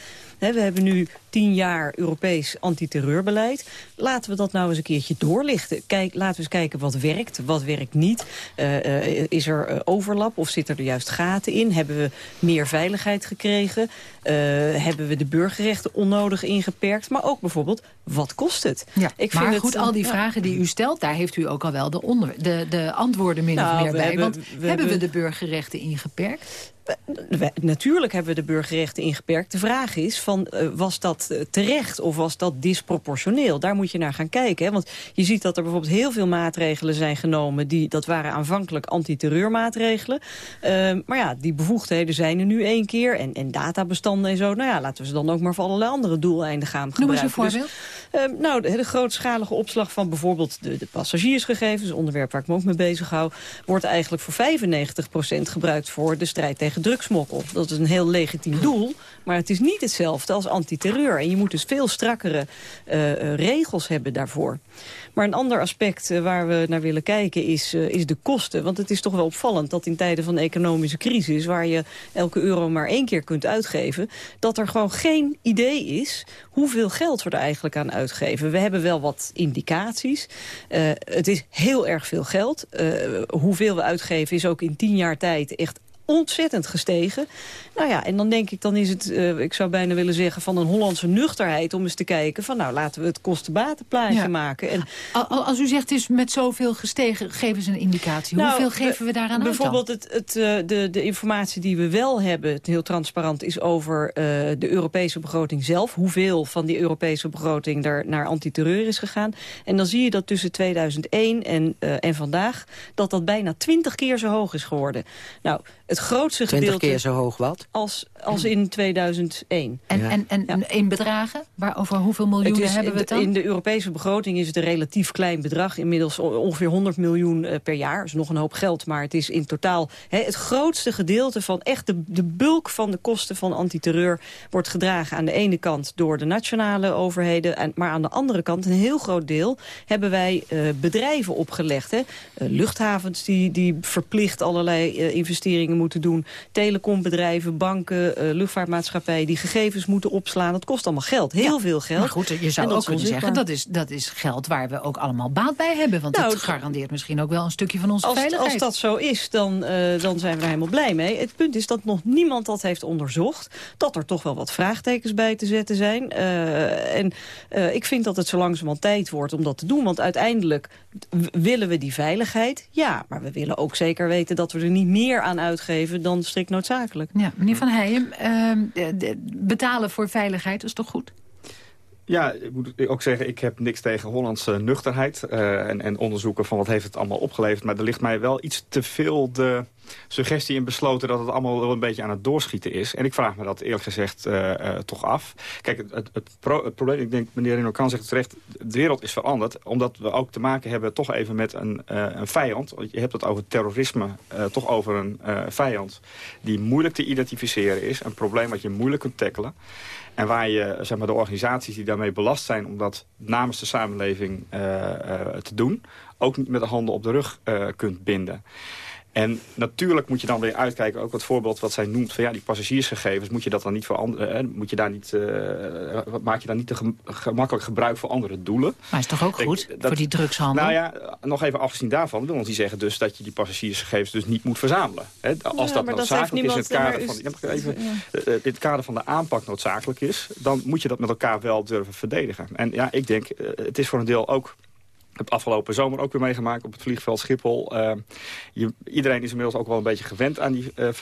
we hebben nu tien jaar Europees antiterreurbeleid. Laten we dat nou eens een keertje doorlichten. Kijk, laten we eens kijken wat werkt, wat werkt niet. Uh, uh, is er uh, overlap of zitten er juist gaten in? Hebben we meer veiligheid gekregen? hebben we de burgerrechten onnodig ingeperkt? Maar ook bijvoorbeeld, wat kost het? Ja, Ik maar vind goed, het, al die vragen die u stelt... daar heeft u ook al wel de, onder, de, de antwoorden min nou, of meer bij. Hebben, want we hebben we de burgerrechten ingeperkt? natuurlijk hebben we de burgerrechten ingeperkt. De vraag is, van, was dat uh, terecht of was dat disproportioneel? Daar moet je naar gaan kijken. Hè? Want je ziet dat er bijvoorbeeld heel veel maatregelen zijn genomen... Die, dat waren aanvankelijk antiterreurmaatregelen. Uh, maar ja, die bevoegdheden zijn er nu één keer. En, en databestanden en zo. Nou ja, laten we ze dan ook maar voor allerlei andere doeleinden gaan gebruiken. Noem eens een voorbeeld. Dus, nou, de, de, grootschalige opslag van bijvoorbeeld de, de passagiersgegevens... een onderwerp waar ik me ook mee bezig hou... wordt eigenlijk voor 95% gebruikt voor de strijd tegen drugsmokkel. Dat is een heel legitiem doel, maar het is niet hetzelfde als antiterreur. En je moet dus veel strakkere uh, regels hebben daarvoor. Maar een ander aspect uh, waar we naar willen kijken is, is de kosten. Want het is toch wel opvallend dat in tijden van economische crisis... waar je elke euro maar één keer kunt uitgeven... dat er gewoon geen idee is hoeveel geld we er eigenlijk aan uitgeven. We hebben wel wat indicaties. het is heel erg veel geld. hoeveel we uitgeven is ook in tien jaar tijd echt ontzettend gestegen. Nou ja, en dan denk ik, dan is het, uh, ik zou bijna willen zeggen... van een Hollandse nuchterheid om eens te kijken... van nou, laten we het kostenbatenplaatje maken. En, Als u zegt het is met zoveel gestegen, geven ze een indicatie. Nou, Hoeveel geven we daaraan Bijvoorbeeld het, het, uh, de, de informatie die we wel hebben, het heel transparant... is over uh, de Europese begroting zelf. Hoeveel van die Europese begroting er naar antiterreur is gegaan. En dan zie je dat tussen 2001 en, en vandaag... dat dat bijna twintig keer zo hoog is geworden. Nou, het grootste 20 gedeelte... keer zo hoog wat? Als, als in 2001. En, en, en in bedragen? Waar, over hoeveel miljoenen is, hebben we het dan? In de Europese begroting is het een relatief klein bedrag. Inmiddels ongeveer 100 miljoen eh, per jaar. Dat is nog een hoop geld, maar het is in totaal... Hè, het grootste gedeelte van echt de, de bulk van de kosten van antiterreur... wordt gedragen aan de ene kant door de nationale overheden... En, maar aan de andere kant, een heel groot deel... hebben wij uh, bedrijven opgelegd. Hè. Uh, luchthavens die, die verplicht allerlei investeringen moeten doen. Telecombedrijven, banken, luchtvaartmaatschappijen... die gegevens moeten opslaan. Dat kost allemaal geld, heel ja, veel geld. Maar goed, je zou ook kunnen zeggen, dat is, dat is geld waar we ook allemaal baat bij hebben. Want nou, het garandeert misschien ook wel een stukje van onze als, veiligheid. Als dat zo is, dan, uh, dan zijn we er helemaal blij mee. Het punt is dat nog niemand dat heeft onderzocht. Dat er toch wel wat vraagtekens bij te zetten zijn. Uh, en ik vind dat het zo langzamerhand tijd wordt om dat te doen. Want uiteindelijk willen we die veiligheid. Ja, maar we willen ook zeker weten dat we er niet meer aan uitgeven dan strikt noodzakelijk. Ja, meneer Van Heijem, betalen voor veiligheid is toch goed? Ja, ik moet ook zeggen, ik heb niks tegen Hollandse nuchterheid. Uh, en, en, onderzoeken van wat heeft het allemaal opgeleverd. Maar er ligt mij wel iets te veel de suggestie in besloten... dat het allemaal wel een beetje aan het doorschieten is. En ik vraag me dat eerlijk gezegd uh, uh, toch af. Kijk, het, het, het, pro, het, probleem, ik denk meneer Rino kan zegt terecht... de wereld is veranderd, omdat we ook te maken hebben... toch even met een, een vijand. Je hebt het over terrorisme, toch over een vijand... die moeilijk te identificeren is. Een probleem wat je moeilijk kunt tackelen. En waar je zeg maar, de organisaties die daarmee belast zijn... om dat namens de samenleving uh, uh, te doen... ook niet met de handen op de rug uh, kunt binden. En natuurlijk moet je dan weer uitkijken, ook het voorbeeld wat zij noemt... van ja, die passagiersgegevens, moet je dat dan niet voor andere, moet je daar niet, uh, maak je dan niet te gem gemakkelijk gebruik voor andere doelen. Maar is toch ook goed, dat, voor die drugshandel? Nou ja, nog even afgezien daarvan, wil ons niet zeggen dus dat je die passagiersgegevens dus niet moet verzamelen. Hè? Als ja, dat noodzakelijk is in het kader, van, ja, even, ja. in het kader van de aanpak noodzakelijk is... dan moet je dat met elkaar wel durven verdedigen. En ja, ik denk, uh, het is voor een deel ook heb afgelopen zomer ook weer meegemaakt op het vliegveld Schiphol. Uh, je, iedereen is inmiddels ook wel een beetje gewend aan die uh, uh,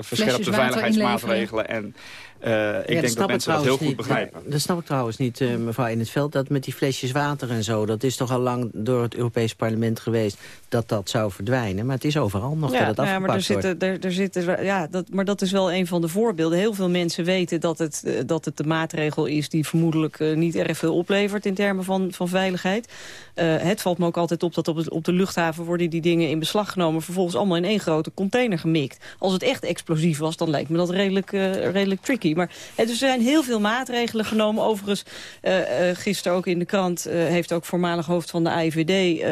verscherpte veiligheidsmaatregelen. En uh, ik ja, denk dat mensen dat heel goed niet. begrijpen. Dat, dat snap ik trouwens niet, uh, mevrouw In het Veld. Dat met die flesjes water en zo, dat is toch al lang door het Europees Parlement geweest dat dat zou verdwijnen. Maar het is overal nog ja, dat het ja, maar er zitten, er, er zitten, ja, dat, maar dat is wel een van de voorbeelden. Heel veel mensen weten dat het, uh, dat het de maatregel is die vermoedelijk uh, niet erg veel oplevert in termen van, van veiligheid. Uh, het valt me ook altijd op dat op, het, op de luchthaven worden die dingen in beslag genomen, vervolgens allemaal in één grote container gemikt. Als het echt explosief was, dan lijkt me dat redelijk, redelijk tricky. Maar dus er zijn heel veel maatregelen genomen. Overigens, uh, gisteren ook in de krant uh, heeft ook voormalig hoofd van de AIVD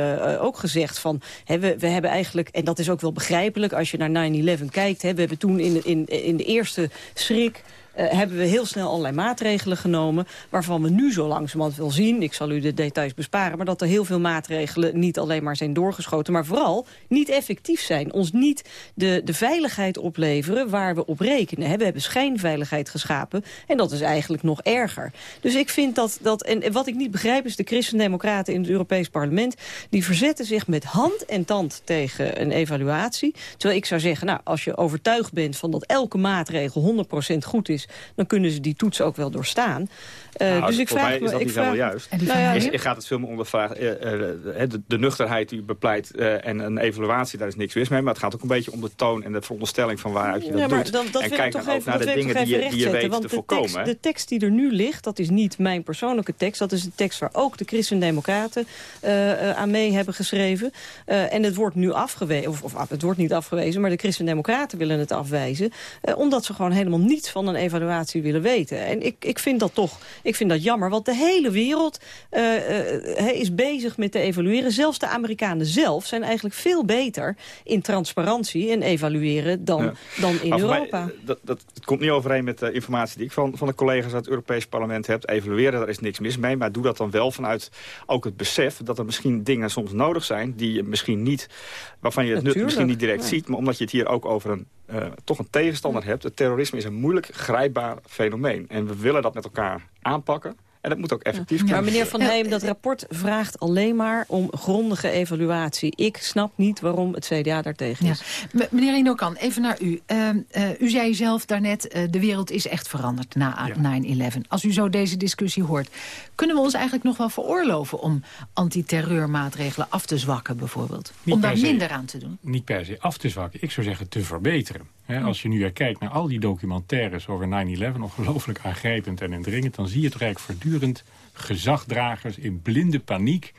ook gezegd van... Hè, we, we hebben eigenlijk, en dat is ook wel begrijpelijk als je naar 9-11 kijkt... Hè, we hebben toen in, in, in de eerste schrik... Uh, hebben we heel snel allerlei maatregelen genomen... waarvan we nu zo langzamerhand wel zien... ik zal u de details besparen... maar dat er heel veel maatregelen niet alleen maar zijn doorgeschoten... maar vooral niet effectief zijn. Ons niet de, de veiligheid opleveren waar we op rekenen. We hebben schijnveiligheid geschapen en dat is eigenlijk nog erger. Dus ik vind dat... dat en wat ik niet begrijp is de christendemocraten in het Europees parlement... die verzetten zich met hand en tand tegen een evaluatie. Terwijl ik zou zeggen, nou, als je overtuigd bent... van dat elke maatregel 100% goed is dan kunnen ze die toets ook wel doorstaan. Uh, nou, dus ik voor vraag mij is dat me, niet vraag, helemaal juist. Nou ja, is, gaat het veel meer om de vraag... Uh, uh, de, de, nuchterheid die u bepleit en een evaluatie, daar is niks mis mee. Maar het gaat ook een beetje om de toon en de veronderstelling van waaruit je dat ja, maar doet. Dan, dat en wil kijk ik dan toch ook even, naar de dingen die je, die je weet want te de voorkomen. Tekst, de tekst die er nu ligt, dat is niet mijn persoonlijke tekst. Dat is de tekst waar ook de Christen-Democraten aan mee hebben geschreven. en het wordt nu afgewezen, of, of, het wordt niet afgewezen... maar de Christen-Democraten willen het afwijzen. omdat ze gewoon helemaal niets van een evaluatie willen weten. En ik, ik vind dat toch, ik vind dat jammer. Want de hele wereld uh, uh, is bezig met te evalueren. Zelfs de Amerikanen zelf zijn eigenlijk veel beter in transparantie en evalueren dan, ja. dan in Europa. Mij, dat, dat, het komt niet overeen met de informatie die ik van, van de collega's uit het Europees Parlement heb. Evalueren, daar is niks mis mee. Maar doe dat dan wel vanuit ook het besef dat er misschien dingen soms nodig zijn die je misschien niet, waarvan je het nut misschien niet direct ziet. Maar omdat je het hier ook over een uh, toch een tegenstander hebt. Het terrorisme is een moeilijk grijpbaar fenomeen. En we willen dat met elkaar aanpakken. En dat moet ook effectief Maar meneer Van Heem, dat rapport vraagt alleen maar om grondige evaluatie. Ik snap niet waarom het CDA daartegen is. Ja. Meneer Inokan, even naar u. Uh, uh, u zei zelf daarnet, uh, de wereld is echt veranderd na ja. 9-11. Als u zo deze discussie hoort, kunnen we ons eigenlijk nog wel veroorloven... om antiterreurmaatregelen af te zwakken bijvoorbeeld? Niet om daar se, minder aan te doen? Niet per se af te zwakken. Ik zou zeggen te verbeteren. He, als je nu kijkt naar al die documentaires over 9-11... ongelooflijk aangrijpend en indringend... dan zie je toch eigenlijk voortdurend gezagdragers in blinde paniek...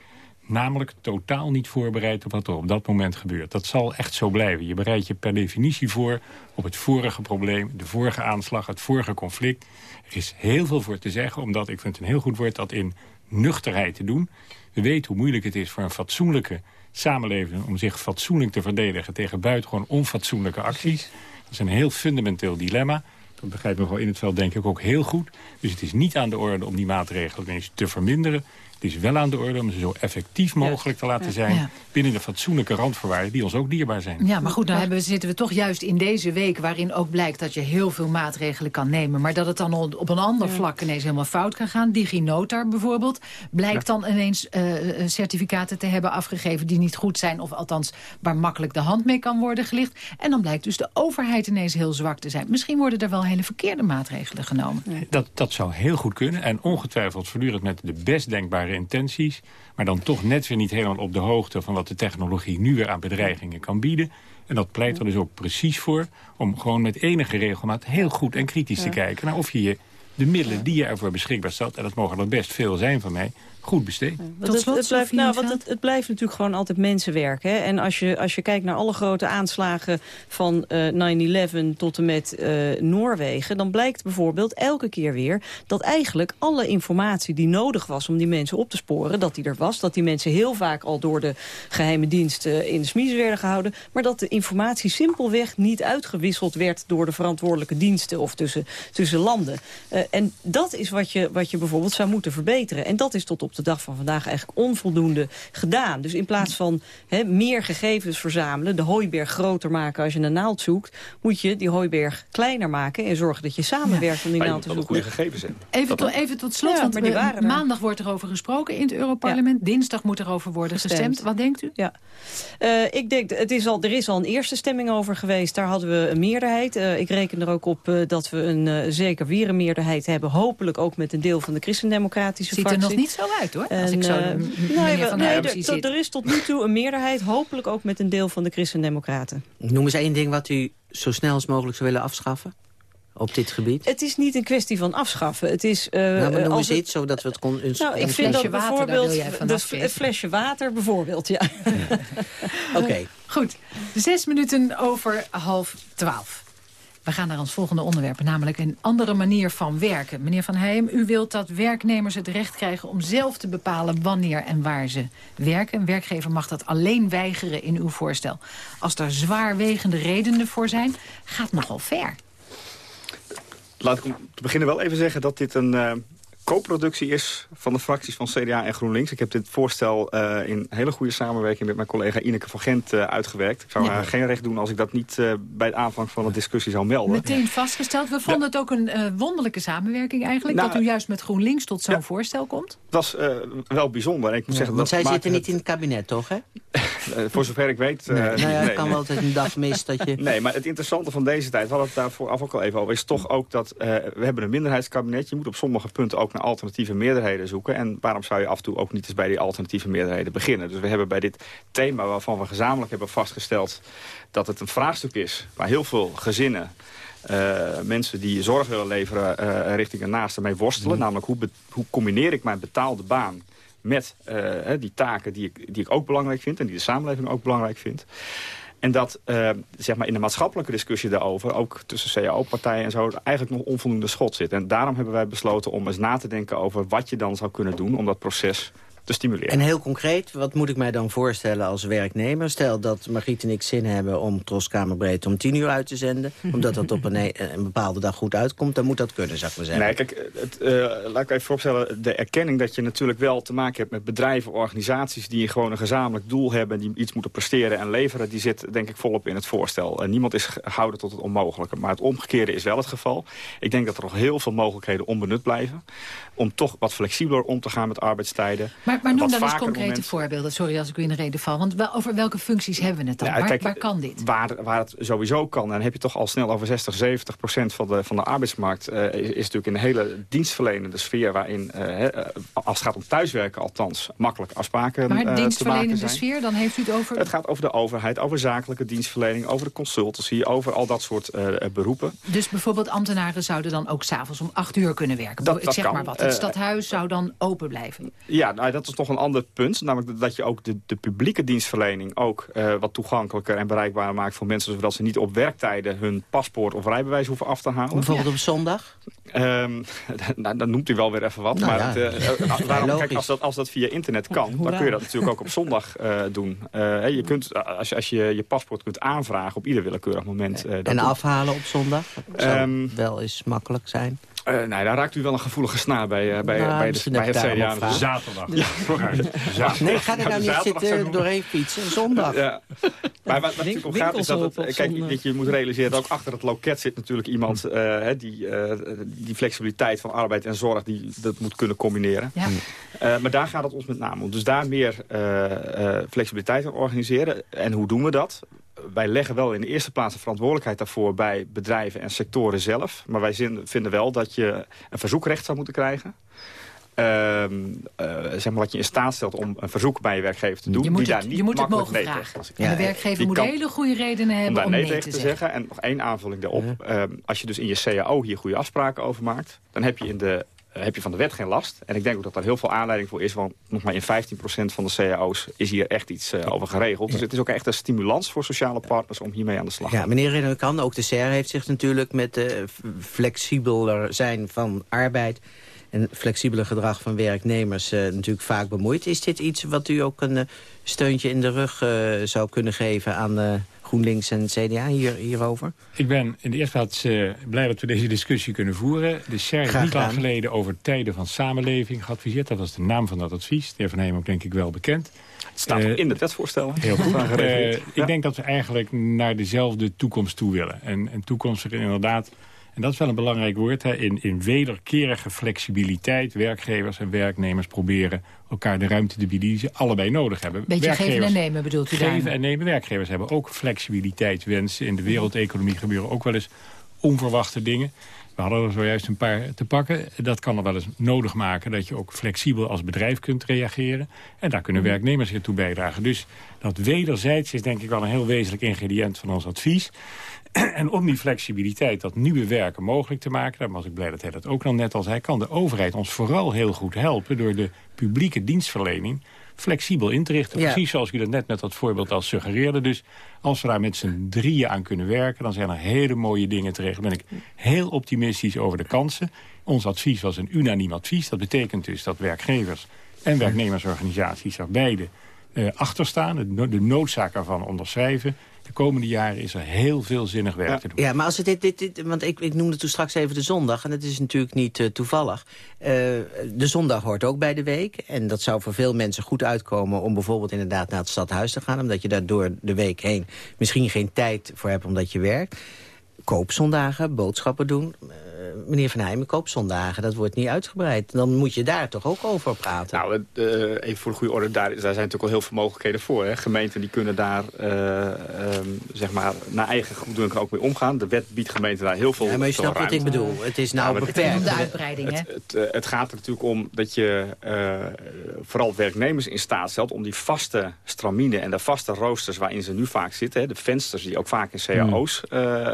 namelijk totaal niet voorbereid op wat er op dat moment gebeurt. Dat zal echt zo blijven. Je bereidt je per definitie voor op het vorige probleem... de vorige aanslag, het vorige conflict. Er is heel veel voor te zeggen, omdat ik vind het een heel goed woord... dat in nuchterheid te doen. We weten hoe moeilijk het is voor een fatsoenlijke samenleving... om zich fatsoenlijk te verdedigen tegen buitengewoon onfatsoenlijke acties. Is een heel fundamenteel dilemma. Dat begrijpt mevrouw In het Veld denk ik ook heel goed. Dus het is niet aan de orde om die maatregelen ineens te verminderen. Het is wel aan de orde om ze zo effectief mogelijk te laten zijn... Ja. binnen de fatsoenlijke randvoorwaarden die ons ook dierbaar zijn. Ja, maar goed, dan hebben we, zitten we toch juist in deze week... waarin ook blijkt dat je heel veel maatregelen kan nemen... maar dat het dan op een ander ja. vlak ineens helemaal fout kan gaan. DigiNotar bijvoorbeeld blijkt ja. dan ineens uh, certificaten te hebben afgegeven... die niet goed zijn, of althans waar makkelijk de hand mee kan worden gelicht. En dan blijkt dus de overheid ineens heel zwak te zijn. Misschien worden er wel hele verkeerde maatregelen genomen. Dat, dat zou heel goed kunnen en ongetwijfeld voortdurend met de best denkbare intenties... maar dan toch net weer niet helemaal op de hoogte van wat de technologie nu weer aan bedreigingen kan bieden. En dat pleit er dus ook precies voor om gewoon met enige regelmaat heel goed en kritisch ja. te kijken... naar of je je de middelen die je ervoor beschikbaar stelt... en dat mogen er best veel zijn van mij, goed besteed. Ja, het, het, blijft, nou, want het, het, blijft natuurlijk gewoon altijd mensenwerk. Hè? En als je, als je kijkt naar alle grote aanslagen van uh, 9-11 tot en met uh, Noorwegen... dan blijkt bijvoorbeeld elke keer weer dat eigenlijk alle informatie die nodig was... om die mensen op te sporen, dat die er was. Dat die mensen heel vaak al door de geheime dienst uh, in de smies werden gehouden. Maar dat de informatie simpelweg niet uitgewisseld werd... door de verantwoordelijke diensten of tussen, tussen landen. Uh, en dat is wat je, wat je bijvoorbeeld zou moeten verbeteren. En dat is tot op de dag van vandaag eigenlijk onvoldoende gedaan. Dus in plaats van he, meer gegevens verzamelen, de hooiberg groter maken als je een naald zoekt, moet je die hooiberg kleiner maken en zorgen dat je samenwerkt ja. om die naald te zoeken. goede gegevens hebben. Even, to, even tot slot, ja, want we, maandag wordt er over gesproken in het Europarlement. Ja. Dinsdag moet er over worden gestemd. gestemd. Wat denkt u? Ja. Uh, ik denk, het is al, er is al een eerste stemming over geweest. Daar hadden we een meerderheid. Uh, ik reken er ook op uh, dat we een uh, zeker weer een meerderheid hebben. Hopelijk ook met een deel van de christendemocratische Ziet fractie. Ziet er nog niet zo uit hoor. Als ik zo de nee, we, nee er, er is tot nu toe een meerderheid. Hopelijk ook met een deel van de christendemocraten. Noem eens één ding wat u zo snel als mogelijk zou willen afschaffen op dit gebied? Het is niet een kwestie van afschaffen. Het is, uh, nou, maar eens iets, zodat we het kon... Een, nou, ik vind dat bijvoorbeeld het flesje water, bijvoorbeeld, ja. ja. Oké. Okay. Goed, zes minuten over half twaalf. We gaan naar ons volgende onderwerp, namelijk een andere manier van werken. Meneer Van Heijem, u wilt dat werknemers het recht krijgen om zelf te bepalen wanneer en waar ze werken. Een werkgever mag dat alleen weigeren in uw voorstel. Als er zwaarwegende redenen voor zijn, gaat nogal ver. Laat ik om te beginnen wel even zeggen dat dit een... Co-productie is van de fracties van CDA en GroenLinks. Ik heb dit voorstel uh, in hele goede samenwerking met mijn collega Ineke van Gent uh, uitgewerkt. Ik zou ja. haar geen recht doen als ik dat niet uh, bij het aanvang van de discussie zou melden. Meteen vastgesteld. We vonden ja. het ook een wonderlijke samenwerking eigenlijk. Nou, dat u juist met GroenLinks tot zo'n ja, voorstel komt. Het was wel bijzonder. En ik moet zeggen, want dat zij zitten niet in het kabinet, toch? Hè? Voor zover ik weet. Nee, nou ja, nee, kan wel altijd een dag mis dat je... Nee, maar het interessante van deze tijd, we hadden het daar vooraf ook al even over... is toch ook dat we hebben een minderheidskabinet. Je moet op sommige punten ook naar alternatieve meerderheden zoeken. En waarom zou je af en toe ook niet eens bij die alternatieve meerderheden beginnen? Dus we hebben bij dit thema waarvan we gezamenlijk hebben vastgesteld... dat het een vraagstuk is waar heel veel gezinnen... Uh, mensen die zorg willen leveren uh, richting een naaste mee worstelen. Mm. Namelijk hoe, hoe combineer ik mijn betaalde baan met uh, die taken die ik, die ik ook belangrijk vind... en die de samenleving ook belangrijk vindt. En dat uh, zeg maar in de maatschappelijke discussie daarover... ook tussen cao-partijen en zo... eigenlijk nog onvoldoende schot zit. En daarom hebben wij besloten om eens na te denken over... wat je dan zou kunnen doen om dat proces te stimuleren. En heel concreet, wat moet ik mij dan voorstellen als werknemer? Stel dat Margriet en ik zin hebben om Troskamerbreed om tien uur uit te zenden... omdat dat op een, een, bepaalde dag goed uitkomt, dan moet dat kunnen, zou ik maar zeggen. Nee, kijk, het, uh, laat ik even voorstellen, de erkenning dat je natuurlijk wel te maken hebt met bedrijven, organisaties... die gewoon een gezamenlijk doel hebben, die iets moeten presteren en leveren... die zit denk ik volop in het voorstel. Uh, niemand is gehouden tot het onmogelijke, maar het omgekeerde is wel het geval. Ik denk dat er nog heel veel mogelijkheden onbenut blijven om toch wat flexibeler om te gaan met arbeidstijden. Maar, maar noem dan eens concrete voorbeelden. Sorry als ik u in de reden val. Want wel, over welke functies hebben we het dan? Waar, waar, kan dit? Waar, waar het sowieso kan, dan heb je toch al snel over 60, 70 procent van de, van de arbeidsmarkt... Uh, is, is, natuurlijk een hele dienstverlenende sfeer... waarin, uh, als het gaat om thuiswerken althans, makkelijk afspraken maar uh, dienstverlenende sfeer, dan heeft u het over... Het gaat over de overheid, over zakelijke dienstverlening... over de consultancy, over al dat soort beroepen. Dus bijvoorbeeld ambtenaren zouden dan ook s'avonds om 8 uur kunnen werken? Dat, ik dat zeg kan. maar wat. Het stadhuis zou dan open blijven? Ja, nou, dat is toch een ander punt. Namelijk dat je ook de, de publieke dienstverlening ook uh, wat toegankelijker en bereikbaar maakt voor mensen. Zodat ze niet op werktijden hun paspoort of rijbewijs hoeven af te halen. Bijvoorbeeld op zondag? Um, nou, dan noemt u wel weer even wat. Nou, maar ja. het, uh, waarom, kijk, als, dat, als dat via internet kan, dan kun je dat natuurlijk ook op zondag uh, doen. je kunt, als, je, als je je paspoort kunt aanvragen op ieder willekeurig moment. en doen. afhalen op zondag? Dat zou um, wel eens makkelijk zijn. Uh, nee, daar raakt u wel een gevoelige snaar bij, uh, bij, nou, bij, de, bij het CDA. Zaterdag. Ja. Zaterdag. Nee, ga er nou niet zitten doorheen fietsen. Zondag. Ja. Maar wat, wat natuurlijk om gaat is dat het, kijk, dat je moet realiseren dat ook achter het loket zit natuurlijk iemand uh, die die flexibiliteit van arbeid en zorg die dat moet kunnen combineren. Ja. maar daar gaat het ons met name om. Dus daar meer flexibiliteit aan organiseren. En hoe doen we dat? Wij leggen wel in de eerste plaats de verantwoordelijkheid daarvoor bij bedrijven en sectoren zelf. Maar wij vinden wel dat je een verzoekrecht zou moeten krijgen. Uh, uh, zeg maar wat je in staat stelt om een verzoek bij je werkgever te doen. Je moet die het, daar niet je moet het mogen vragen. Ja, en de werkgever moet hele goede redenen hebben om, daar om nee, nee te, te zeggen. zeggen. En nog één aanvulling daarop. Ja. Uh, als je dus in je CAO hier goede afspraken over maakt... dan heb je in de heb je van de wet geen last. En ik denk ook dat daar heel veel aanleiding voor is. Want nog maar in 15% van de cao's is hier echt iets uh, over geregeld. Dus het is ook echt een stimulans voor sociale partners om hiermee aan de slag te gaan. Ja, meneer Rennekan, ook de CR heeft zich natuurlijk met de flexibeler zijn van arbeid en flexibeler gedrag van werknemers uh, natuurlijk vaak bemoeid. Is dit iets wat u ook een uh, steuntje in de rug uh, zou kunnen geven aan GroenLinks en CDA hier, hierover? Ik ben in de eerste plaats uh, blij dat we deze discussie kunnen voeren. De SER heeft niet lang geleden over tijden van samenleving geadviseerd. Dat was de naam van dat advies. De heer Van Heem ook denk ik wel bekend. Het staat uh, in het wetsvoorstel. Heel goed. Uh, ja. Ik denk dat we eigenlijk naar dezelfde toekomst toe willen. En, en toekomst er inderdaad... En dat is wel een belangrijk woord. Hè. In, in wederkerige flexibiliteit. Werkgevers en werknemers proberen elkaar de ruimte te bieden die ze allebei nodig hebben. Beetje geven en nemen bedoelt u daar? Geven en nemen. Werkgevers hebben ook flexibiliteitswensen. In de wereldeconomie gebeuren ook wel eens onverwachte dingen. We hadden er zojuist een paar te pakken. Dat kan er wel eens nodig maken dat je ook flexibel als bedrijf kunt reageren. En daar kunnen werknemers hier toe bijdragen. Dus dat wederzijds is denk ik wel een heel wezenlijk ingrediënt van ons advies. En om die flexibiliteit, dat nieuwe werken mogelijk te maken... daar was ik blij dat hij dat ook al net al zei... kan de overheid ons vooral heel goed helpen... door de publieke dienstverlening flexibel in te richten. Ja. Precies zoals u dat net met dat voorbeeld al suggereerde. Dus als we daar met z'n drieën aan kunnen werken... dan zijn er hele mooie dingen te regelen. Ben ik heel optimistisch over de kansen. Ons advies was een unaniem advies. Dat betekent dus dat werkgevers en werknemersorganisaties er beide uh, achter staan. De, de noodzaak ervan onderschrijven. De komende jaren is er heel veel zinnig werk ja. te doen. Ja, maar als het dit, dit, dit want ik, ik noemde toen straks even de zondag... en dat is natuurlijk niet uh, toevallig. Uh, de zondag hoort ook bij de week. En dat zou voor veel mensen goed uitkomen... om bijvoorbeeld inderdaad naar het stadhuis te gaan... omdat je daar door de week heen misschien geen tijd voor hebt omdat je werkt. Koopzondagen, boodschappen doen... Uh, meneer Van Heijmen, koopzondagen, dat wordt niet uitgebreid. Dan moet je daar toch ook over praten? Nou, uh, even voor de goede orde, daar, daar zijn natuurlijk al heel veel mogelijkheden voor. Hè. Gemeenten die kunnen daar, uh, um, zeg maar, naar eigen goeddoen ook mee omgaan. De wet biedt gemeenten daar heel veel ja, maar je snapt wat ik bedoel. Het is nou ja, beperkt. Om de uitbreiding, het, hè? Het, het, het, gaat er natuurlijk om dat je vooral werknemers in staat stelt... om die vaste stramine en de vaste roosters waarin ze nu vaak zitten... Hè, de vensters die ook vaak in cao's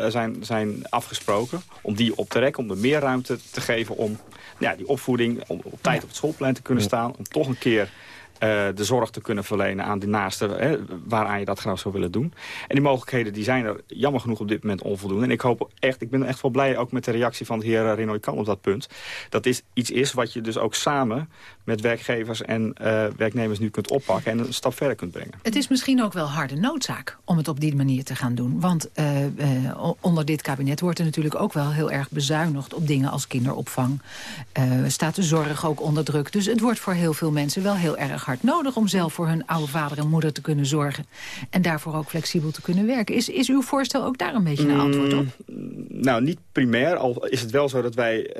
zijn, zijn afgesproken... om die op te rekken, om er meer ruimte te geven om ja, die opvoeding... om op tijd op het schoolplein te kunnen staan... om toch een keer eh, de zorg te kunnen verlenen aan die naasten... Hè, waaraan je dat graag zou willen doen. En die mogelijkheden die zijn er jammer genoeg op dit moment onvoldoende. En ik hoop echt, ik ben echt wel blij ook met de reactie van de heer Renoy Kan op dat punt. Dat dit iets is wat je dus ook samen met werkgevers en uh, werknemers nu kunt oppakken... en een stap verder kunt brengen. Het is misschien ook wel harde noodzaak om het op die manier te gaan doen. Want uh, onder dit kabinet wordt er natuurlijk ook wel heel erg bezuinigd... op dingen als kinderopvang. staat de zorg ook onder druk. Dus het wordt voor heel veel mensen wel heel erg hard nodig... om zelf voor hun oude vader en moeder te kunnen zorgen. En daarvoor ook flexibel te kunnen werken. Is, is uw voorstel ook daar een beetje een antwoord op? Mm, nou, niet primair. Al is het wel zo dat wij,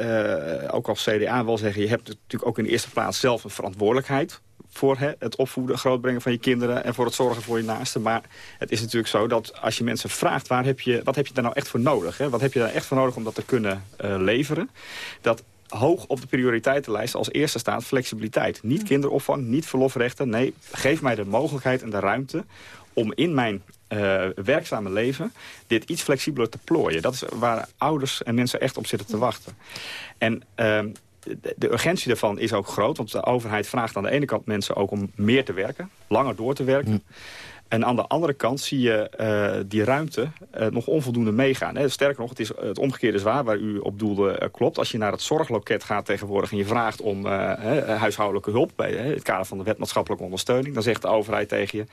ook als CDA, wel zeggen... je hebt natuurlijk ook in de eerste plaats zelf een verantwoordelijkheid voor het opvoeden, grootbrengen van je kinderen... en voor het zorgen voor je naasten. Maar het is natuurlijk zo dat als je mensen vraagt... Waar heb je, wat heb je daar nou echt voor nodig? Hè? Wat heb je daar echt voor nodig om dat te kunnen uh, leveren? Dat hoog op de prioriteitenlijst als eerste staat flexibiliteit. Niet kinderopvang, niet verlofrechten. Nee, geef mij de mogelijkheid en de ruimte om in mijn uh, werkzame leven dit iets flexibeler te plooien. Dat is waar ouders en mensen echt op zitten te wachten. En uh, de urgentie daarvan is ook groot. Want de overheid vraagt aan de ene kant mensen ook om meer te werken. Langer door te werken. En aan de andere kant zie je uh, die ruimte uh, nog onvoldoende meegaan. Hè. Sterker nog, het, is, het omgekeerde is waar, u op doelde uh, klopt. Als je naar het zorgloket gaat tegenwoordig en je vraagt om huishoudelijke hulp... bij het kader van de wet maatschappelijke ondersteuning... dan zegt de overheid tegen je,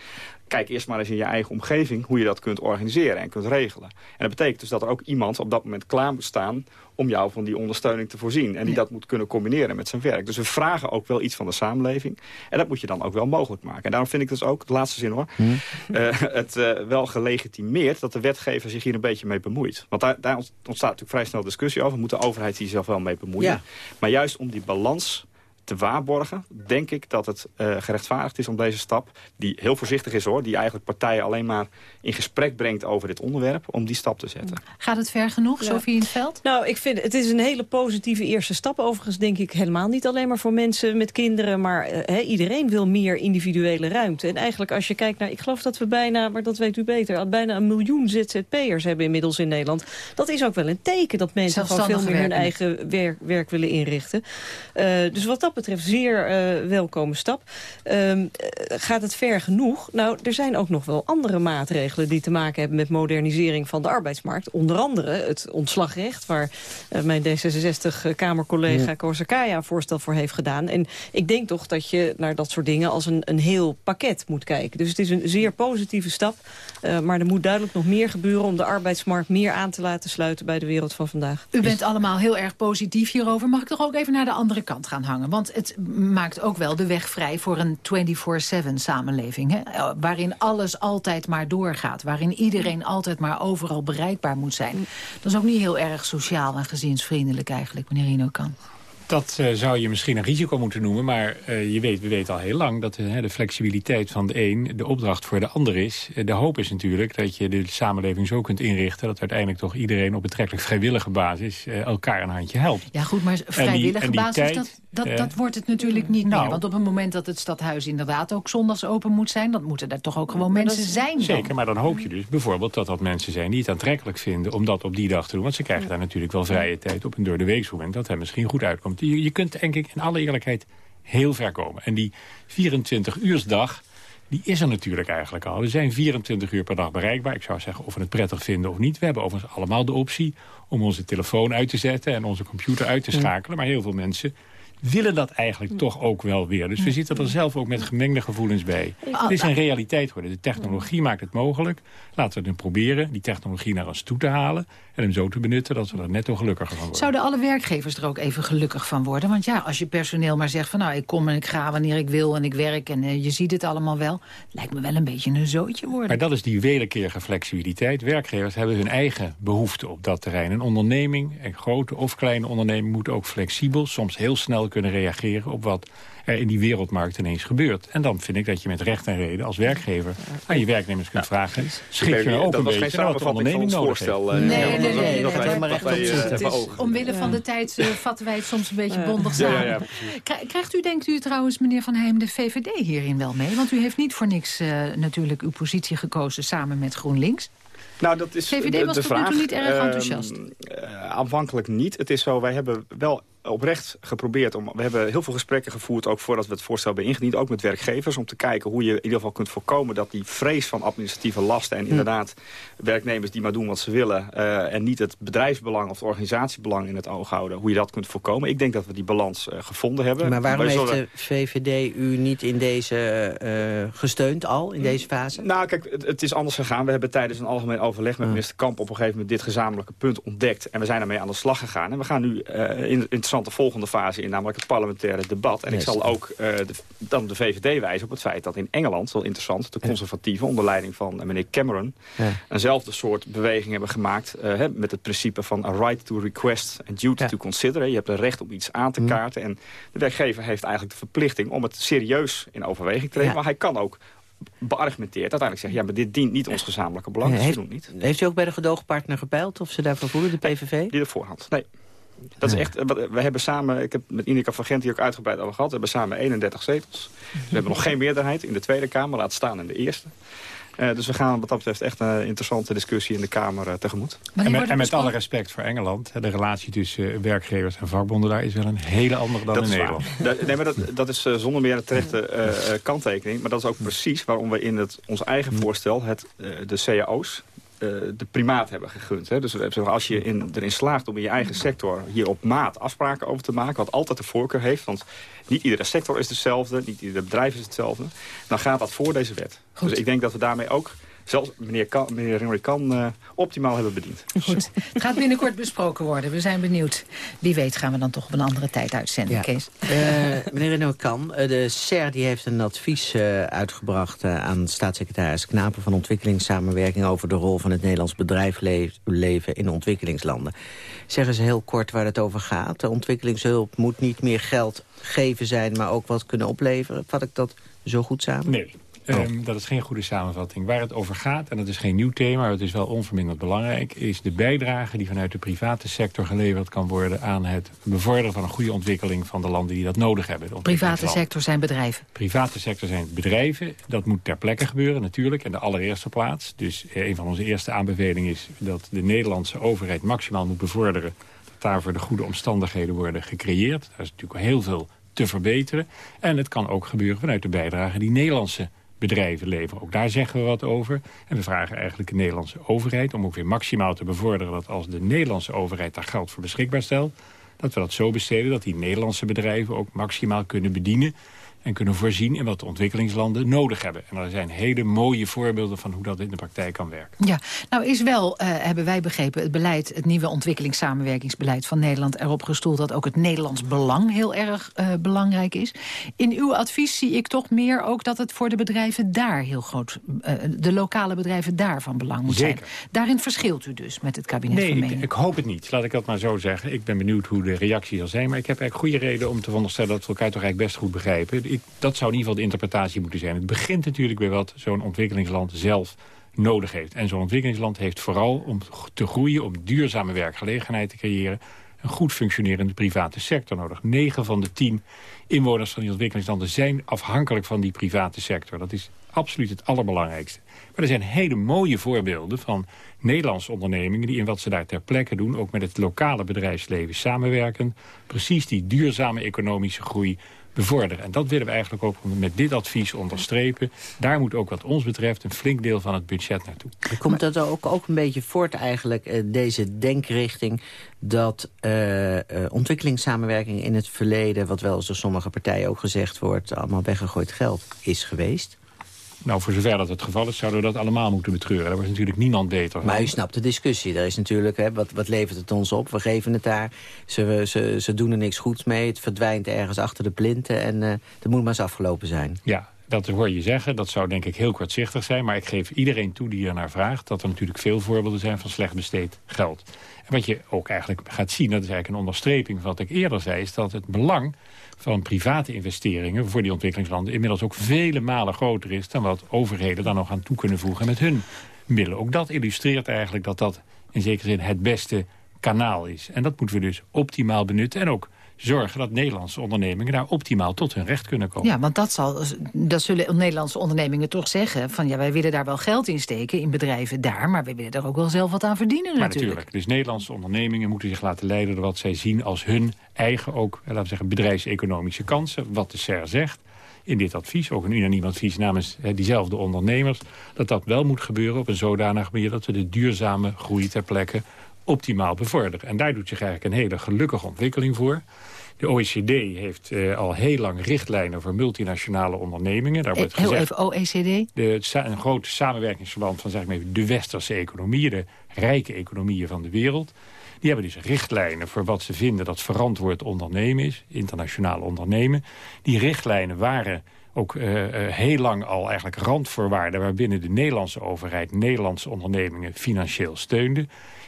kijk eerst maar eens in je eigen omgeving... hoe je dat kunt organiseren en kunt regelen. En dat betekent dus dat er ook iemand op dat moment klaar moet staan om jou van die ondersteuning te voorzien. En die dat moet kunnen combineren met zijn werk. Dus we vragen ook wel iets van de samenleving. En dat moet je dan ook wel mogelijk maken. En daarom vind ik dus ook, de laatste zin hoor... Hm. Uh, het uh, wel gelegitimeerd dat de wetgever zich hier een beetje mee bemoeit. Want daar, daar ontstaat natuurlijk vrij snel discussie over. Moet de overheid hier zelf wel mee bemoeien? Ja. Maar juist om die balans te waarborgen, denk ik dat het uh, gerechtvaardigd is om deze stap... die heel voorzichtig is hoor, die eigenlijk partijen alleen maar in gesprek brengt over dit onderwerp... om die stap te zetten. Gaat het ver genoeg, ja. Sofie in het veld? Nou, ik vind het is een hele positieve eerste stap. Overigens denk ik helemaal niet alleen maar voor mensen met kinderen... maar uh, iedereen wil meer individuele ruimte. En eigenlijk als je kijkt naar, ik geloof dat we bijna, maar dat weet u beter... bijna een miljoen ZZP'ers hebben inmiddels in Nederland. Dat is ook wel een teken dat mensen gewoon veel meer hun eigen werk, werk willen inrichten. Uh, dus wat dat betreft zeer uh, welkome stap. Um, gaat het ver genoeg? Nou, er zijn ook nog wel andere maatregelen... die te maken hebben met modernisering van de arbeidsmarkt. Onder andere het ontslagrecht... waar uh, mijn D66-Kamercollega ja. Korsakaya een voorstel voor heeft gedaan. En ik denk toch dat je naar dat soort dingen als een, een heel pakket moet kijken. Dus het is een zeer positieve stap. Uh, maar er moet duidelijk nog meer gebeuren... om de arbeidsmarkt meer aan te laten sluiten bij de wereld van vandaag. U bent allemaal heel erg positief hierover. Mag ik toch ook even naar de andere kant gaan hangen? Want het maakt ook wel de weg vrij voor een 24-7 samenleving. Hè? Waarin alles altijd maar doorgaat. Waarin iedereen altijd maar overal bereikbaar moet zijn. Dat is ook niet heel erg sociaal en gezinsvriendelijk eigenlijk, meneer Rino Kan. Dat uh, zou je misschien een risico moeten noemen. Maar uh, je weet, we weten al heel lang dat uh, de flexibiliteit van de een de opdracht voor de ander is. de hoop is natuurlijk dat je de samenleving zo kunt inrichten... dat uiteindelijk toch iedereen op betrekkelijk vrijwillige basis elkaar een handje helpt. Ja goed, maar vrijwillige en die, en die basis, tijd, dat, dat, dat wordt het natuurlijk niet nou, meer. Want op het moment dat het stadhuis inderdaad ook zondags open moet zijn... dan moeten er toch ook gewoon mensen zijn. Zeker, maar dan hoop je dus bijvoorbeeld dat dat mensen zijn... die het aantrekkelijk vinden om dat op die dag te doen. Want ze krijgen daar natuurlijk wel vrije tijd op een door de weeksmoment... dat hen misschien goed uitkomt. Je, je kunt denk ik in alle eerlijkheid heel ver komen. En die 24-uursdag, die is er natuurlijk eigenlijk al. We zijn 24 uur per dag bereikbaar. Ik zou zeggen of we het prettig vinden of niet. We hebben overigens allemaal de optie om onze telefoon uit te zetten... en onze computer uit te schakelen. Maar heel veel mensen willen dat eigenlijk toch ook wel weer. Dus we zitten er zelf ook met gemengde gevoelens bij. Het is een realiteit geworden. De technologie maakt het mogelijk. Laten we het proberen, die technologie naar ons toe te halen... en hem zo te benutten dat we er netto gelukkiger van worden. Zouden alle werkgevers er ook even gelukkig van worden? Want ja, als je personeel maar zegt van... nou, ik kom en ik ga wanneer ik wil en ik werk en uh, je ziet het allemaal wel... lijkt me wel een beetje een zootje worden. Maar dat is die wederkerige flexibiliteit. Werkgevers hebben hun eigen behoefte op dat terrein. Een onderneming, een grote of kleine onderneming... moet ook flexibel, soms heel snel kunnen reageren op wat er in die wereldmarkt ineens gebeurt. En dan vind ik dat je met recht en reden als werkgever aan je werknemers kunt vragen... schik je nou ook een beetje wat de onderneming nodig heeft. Nee, nee, nee. nee, Omwille van de tijd uh, vatten wij het soms een beetje bondig samen. Ja, ja, Krijgt u, denkt u trouwens, meneer Van Heem, de VVD hierin wel mee? Want u heeft niet voor niks uh, natuurlijk uw positie gekozen samen met GroenLinks. Nou, dat is VVD was de vraag. toe niet erg enthousiast. Uh, aanvankelijk niet. Het is zo, wij hebben wel oprecht geprobeerd om... We hebben heel veel gesprekken gevoerd, ook voordat we het voorstel hebben ingediend. Ook met werkgevers, om te kijken hoe je in ieder geval kunt voorkomen... dat die vrees van administratieve lasten en hm. inderdaad werknemers die maar doen wat ze willen... Uh, en niet het bedrijfsbelang of het organisatiebelang in het oog houden... hoe je dat kunt voorkomen. Ik denk dat we die balans uh, gevonden hebben. Maar waarom heeft de VVD u niet in deze uh, gesteund al, in deze fase? Nou, kijk, het, het, is anders gegaan. We hebben tijdens een algemeen overleg met minister Kamp... op een gegeven moment dit gezamenlijke punt ontdekt. En we zijn ermee aan de slag gegaan. En we gaan nu in de interessante volgende fase in, namelijk het parlementaire debat. En ik zal ook de, dan de VVD wijzen op het feit dat in Engeland, wel interessant... de conservatieven onder leiding van meneer Cameron... Ja. eenzelfde soort beweging hebben gemaakt... Uh, met het principe van a right to request and duty to consider. Je hebt een recht om iets aan te mhm. kaarten. En de werkgever heeft eigenlijk de verplichting om het serieus in overweging te nemen. Maar hij kan ook beargumenteerd uiteindelijk zeggen... ja, maar dit dient niet ons gezamenlijke belang, dus heeft, doen niet. Heeft u ook bij de gedoogpartner gepeild of ze daarvoor voelen, de PVV? die de voorhand, nee. Dat is echt, we hebben samen, ik heb met Inika van Gent hier ook uitgebreid over gehad. We hebben samen 31 zetels. We hebben nog geen meerderheid in de Tweede Kamer, laat staan in de Eerste. Uh, dus we gaan wat dat betreft echt een interessante discussie in de Kamer uh, tegemoet. En met, en met, alle respect voor Engeland, de relatie tussen werkgevers en vakbonden daar is wel een hele andere dan in Nederland. nee, maar dat, dat is uh, zonder meer een terechte kanttekening. Maar dat is ook precies waarom we in het, ons eigen voorstel het, de cao's de primaat hebben gegund. Hè. Dus als je in, erin slaagt om in je eigen sector hier op maat afspraken over te maken... wat altijd de voorkeur heeft, want niet iedere sector is hetzelfde... niet ieder bedrijf is hetzelfde, dan gaat dat voor deze wet. Dus ik denk dat we daarmee ook zelfs meneer, kan, meneer Kan uh, optimaal hebben bediend. Goed. Het gaat binnenkort besproken worden. We zijn benieuwd. Wie weet gaan we dan toch op een andere tijd uitzenden, ja. Kees. Uh, meneer Kan, uh, de SER die heeft een advies uh, uitgebracht... aan staatssecretaris Knapen van ontwikkelingssamenwerking... over de rol van het Nederlands bedrijfsleven in ontwikkelingslanden. Zeggen ze heel kort waar het over gaat. De ontwikkelingshulp moet niet meer geld geven zijn... maar ook wat kunnen opleveren. Vat ik dat zo goed samen? Nee. Oh. Ehm, dat is geen goede samenvatting. Waar het over gaat, en dat is geen nieuw thema... maar het is wel onverminderd belangrijk... is de bijdrage die vanuit de private sector geleverd kan worden... aan het bevorderen van een goede ontwikkeling van de landen die dat nodig hebben. Private sector zijn bedrijven? Private sector zijn bedrijven. Dat moet ter plekke gebeuren natuurlijk, in de allereerste plaats. Dus eh, een van onze eerste aanbevelingen is dat de Nederlandse overheid... maximaal moet bevorderen dat daarvoor de goede omstandigheden worden gecreëerd. Daar is natuurlijk heel veel te verbeteren. En het kan ook gebeuren vanuit de bijdrage die Nederlandse bedrijven leveren. Ook daar zeggen we wat over. En we vragen eigenlijk de Nederlandse overheid om ook weer maximaal te bevorderen... dat als de Nederlandse overheid daar geld voor beschikbaar stelt... dat we dat zo besteden dat die Nederlandse bedrijven ook maximaal kunnen bedienen en kunnen voorzien in wat de ontwikkelingslanden nodig hebben. En er zijn hele mooie voorbeelden van hoe dat in de praktijk kan werken. Ja, nou is wel, uh, hebben wij begrepen, het beleid, het nieuwe ontwikkelingssamenwerkingsbeleid van Nederland erop gestoeld dat ook het Nederlands belang heel erg uh, belangrijk is. In uw advies zie ik toch meer ook dat het voor de bedrijven daar heel groot, uh, de lokale bedrijven daar van belang moet Zeker. zijn. Daarin verschilt u dus met het kabinet nee, van Nee, ik, ik, hoop het niet. Laat ik dat maar zo zeggen. Ik ben benieuwd hoe de reactie zal zijn. Maar ik heb eigenlijk goede reden om te veronderstellen dat we elkaar toch eigenlijk best goed begrijpen dat zou in ieder geval de interpretatie moeten zijn. Het begint natuurlijk bij wat zo'n ontwikkelingsland zelf nodig heeft. En zo'n ontwikkelingsland heeft vooral om te groeien... om duurzame werkgelegenheid te creëren... een goed functionerende private sector nodig. 9 van de 10 inwoners van die ontwikkelingslanden zijn afhankelijk van die private sector. Dat is absoluut het allerbelangrijkste. Maar er zijn hele mooie voorbeelden van Nederlandse ondernemingen... die in wat ze daar ter plekke doen, ook met het lokale bedrijfsleven samenwerken... precies die duurzame economische groei bevorderen. En dat willen we eigenlijk ook met dit advies onderstrepen. Daar moet ook wat ons betreft een flink deel van het budget naartoe. Komt dat ook, ook een beetje voort eigenlijk, eh, deze denkrichting... dat uh, ontwikkelingssamenwerking in het verleden... wat wel eens door sommige partijen ook gezegd wordt... allemaal weggegooid geld is geweest? Nou, voor zover dat het geval is, zouden we dat allemaal moeten betreuren. Daar was natuurlijk niemand beter. Maar u snapt de discussie. Er is natuurlijk, hè, wat, wat levert het ons op? We geven het daar. Ze, ze, ze doen er niks goeds mee. Het verdwijnt ergens achter de plinten. En uh, dat moet maar eens afgelopen zijn. Ja, dat hoor je zeggen. Dat zou denk ik heel kortzichtig zijn. Maar ik geef iedereen toe die er naar vraagt... dat er natuurlijk veel voorbeelden zijn van slecht besteed geld. En wat je ook eigenlijk gaat zien, dat is eigenlijk een onderstreping van wat ik eerder zei... is dat het belang van private investeringen voor die ontwikkelingslanden... inmiddels ook vele malen groter is dan wat overheden dan nog aan toe kunnen voegen met hun middelen. Ook dat illustreert eigenlijk dat dat in zekere zin het beste kanaal is. En dat moeten we dus optimaal benutten en ook zorgen dat Nederlandse ondernemingen daar optimaal tot hun recht kunnen komen. Ja, want dat, zal, dat zullen Nederlandse ondernemingen toch zeggen... van ja, wij willen daar wel geld in steken in bedrijven daar... maar we willen er ook wel zelf wat aan verdienen maar natuurlijk. natuurlijk. Dus Nederlandse ondernemingen moeten zich laten leiden... door wat zij zien als hun eigen ook, laten we zeggen, bedrijfseconomische kansen. Wat de SER zegt in dit advies, ook een unaniem advies namens diezelfde ondernemers... dat dat wel moet gebeuren op een zodanige manier... dat we de duurzame groei ter plekke optimaal bevorderen. En daar doet zich eigenlijk een hele gelukkige ontwikkeling voor. De OECD heeft uh, al heel lang richtlijnen voor multinationale ondernemingen. Daar wordt Eh, Heel gezegd, even, OECD? de, een groot samenwerkingsverband van zeg maar even, de westerse economieën... de rijke economieën van de wereld. Die hebben dus richtlijnen voor wat ze vinden dat verantwoord ondernemen is. Internationaal ondernemen. Die richtlijnen waren ook uh, heel lang al eigenlijk randvoorwaarden... waarbinnen de Nederlandse overheid Nederlandse ondernemingen financieel steunde.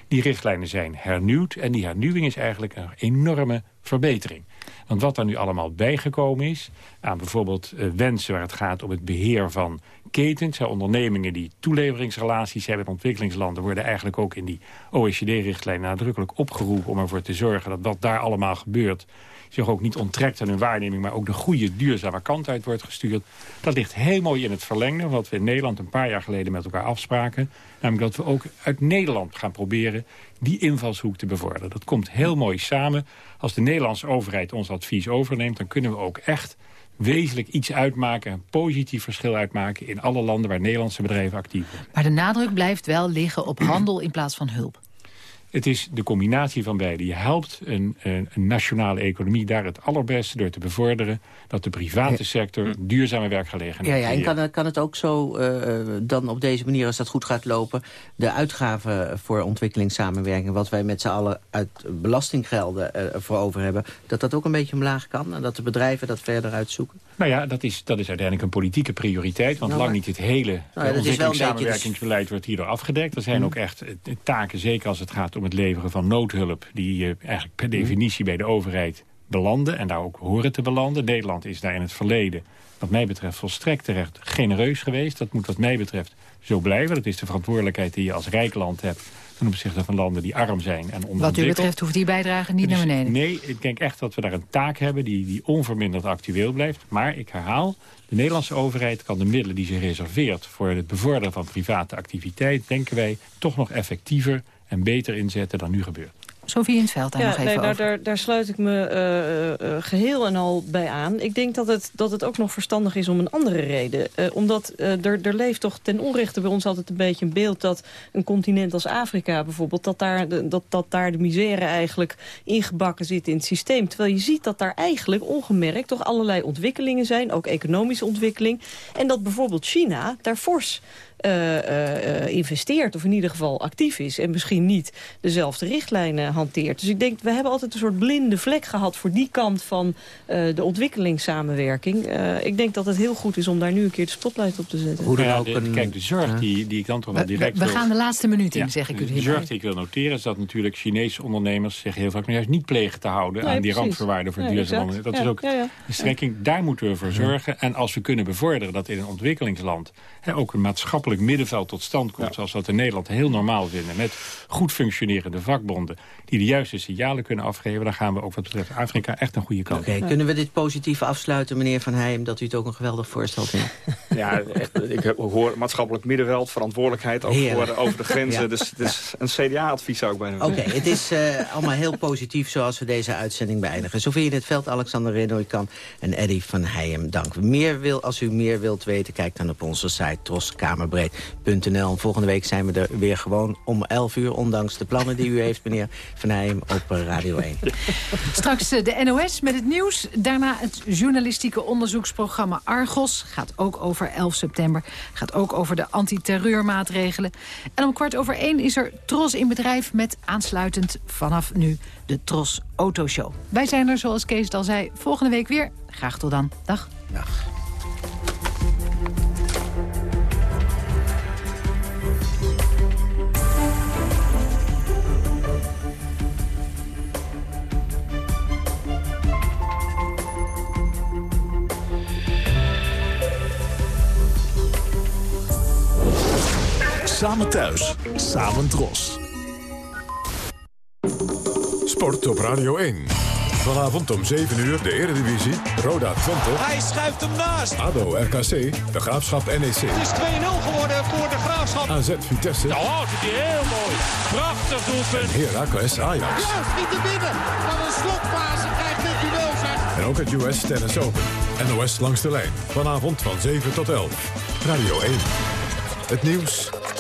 Die richtlijnen zijn hernieuwd en die hernieuwing is eigenlijk een enorme verbetering. Want wat er nu allemaal bijgekomen is... aan bijvoorbeeld uh, wensen waar het gaat om het beheer van ketens... ondernemingen die toeleveringsrelaties hebben in ontwikkelingslanden... worden eigenlijk ook in die OECD-richtlijn nadrukkelijk opgeroepen... om ervoor te zorgen dat wat daar allemaal gebeurt zich ook niet onttrekt aan hun waarneming... maar ook de goede, duurzame kant uit wordt gestuurd. Dat ligt heel mooi in het verlengde... wat we in Nederland een paar jaar geleden met elkaar afspraken. Namelijk dat we ook uit Nederland gaan proberen die invalshoek te bevorderen. Dat komt heel mooi samen. Als de Nederlandse overheid ons advies overneemt... dan kunnen we ook echt wezenlijk iets uitmaken, een positief verschil uitmaken... in alle landen waar Nederlandse bedrijven actief zijn. Maar de nadruk blijft wel liggen op handel in plaats van hulp. Het is de combinatie van beide. Je helpt een, een, een, nationale economie daar het allerbeste door te bevorderen... dat de private sector duurzame werkgelegenheden Ja, ja en kan het, kan het ook zo uh, dan op deze manier, als dat goed gaat lopen... de uitgaven voor ontwikkelingssamenwerking... wat wij met z'n allen uit belastinggelden uh, voor over hebben... dat dat ook een beetje omlaag kan en dat de bedrijven dat verder uitzoeken? Nou ja, dat is, dat is uiteindelijk een politieke prioriteit. Want nou, lang niet het hele nou ja, ontwikkelingssamenwerkingsbeleid wordt hierdoor afgedekt. Er zijn Mm. ook echt taken, zeker als het gaat om het leveren van noodhulp... die uh, eigenlijk per definitie bij de overheid belanden en daar ook horen te belanden. Nederland is daar in het verleden, wat mij betreft, volstrekt terecht genereus geweest. Dat moet wat mij betreft zo blijven. Dat is de verantwoordelijkheid die je als rijk land hebt ten opzichte van landen die arm zijn en. Wat u betreft hoeft die bijdrage niet dus, naar beneden. Nee, ik denk echt dat we daar een taak hebben die, die onverminderd actueel blijft. Maar ik herhaal, de Nederlandse overheid kan de middelen die ze reserveert... voor het bevorderen van private activiteit, denken wij, toch nog effectiever en beter inzetten dan nu gebeurt. Sofie in het veld daar ja, nog even nee, nou, over. daar, daar sluit ik me uh, uh, geheel en al bij aan. Ik denk dat het, dat het ook nog verstandig is om een andere reden. Uh, omdat er, er leeft toch ten onrechte bij ons altijd een beetje een beeld... dat een continent als Afrika bijvoorbeeld... dat daar de, dat, dat daar de misère eigenlijk ingebakken zit in het systeem. Terwijl je ziet dat daar eigenlijk ongemerkt toch allerlei ontwikkelingen zijn. Ook economische ontwikkeling. En dat bijvoorbeeld China daar fors... Uh, uh, investeert of in ieder geval actief is... en misschien niet dezelfde richtlijnen hanteert. Dus ik denk, we hebben altijd een soort blinde vlek gehad... voor die kant van uh, de ontwikkelingssamenwerking. ik denk dat het heel goed is om daar nu een keer de spotlight op te zetten. Hoe ja, de, een... Kijk, de zorg die, die ik dan toch wel direct We, we gaan de laatste minuut in, ja, zeg ik u. De zorg die ik wil noteren is dat natuurlijk Chinese ondernemers... zich heel vaak nou juist niet plegen te houden... Nee, aan die randvoorwaarden voor Ja. Dat Ja, is ook ja, ja. een strekking. Daar moeten we voor zorgen. En als we kunnen bevorderen dat in een ontwikkelingsland... Hè, ook een maatschappelijk middenveld tot stand komt... zoals we dat in Nederland heel normaal vinden... met goed functionerende vakbonden... die de juiste signalen kunnen afgeven... dan gaan we ook wat betreft Afrika echt een goede kant. Oké, okay, kunnen we dit positief afsluiten, meneer Van Heijm... dat u het ook een geweldig voorstel vindt? Ja, echt, ik hoor maatschappelijk middenveld, verantwoordelijkheid ook voor, over de grenzen. Ja. Dus het is een CDA-advies zou ik bijna Oké, okay, het is uh, allemaal heel positief zoals we deze uitzending beëindigen. Sofie in het veld, Alexander Renoykan en Eddy van Heijem, dank. Meer wil, als u meer wilt weten, kijk dan op onze site troskamerbreed.nl. Volgende week zijn we er weer gewoon om 11 uur, ondanks de plannen die u heeft, meneer Van Heijem, op Radio 1. Straks uh, de NOS met het nieuws. Daarna het journalistieke onderzoeksprogramma Argos. Gaat ook over 11 september. Gaat ook over de antiterreurmaatregelen. En om kwart over één is er Tros in bedrijf... met aansluitend vanaf nu de Tros Autoshow. Wij zijn er, zoals Kees al zei, volgende week weer. Graag tot dan. Dag. Dag. Samen thuis, samen dros. Sport op Radio 1. Vanavond om 7 uur de Eredivisie. Roda Twente. Hij schuift hem naast. ADO RKC. De Graafschap NEC. Het is 2-0 geworden voor de Graafschap. AZ Vitesse. Oh, dat is heel mooi. Prachtig doelpunt. Heracles Ajax. Juist, niet te binnen. Wat een slotfase krijgt dit duel zeg. En ook het US Tennis Open. NOS langs de lijn. Vanavond van 7 tot 11. Radio 1. Het nieuws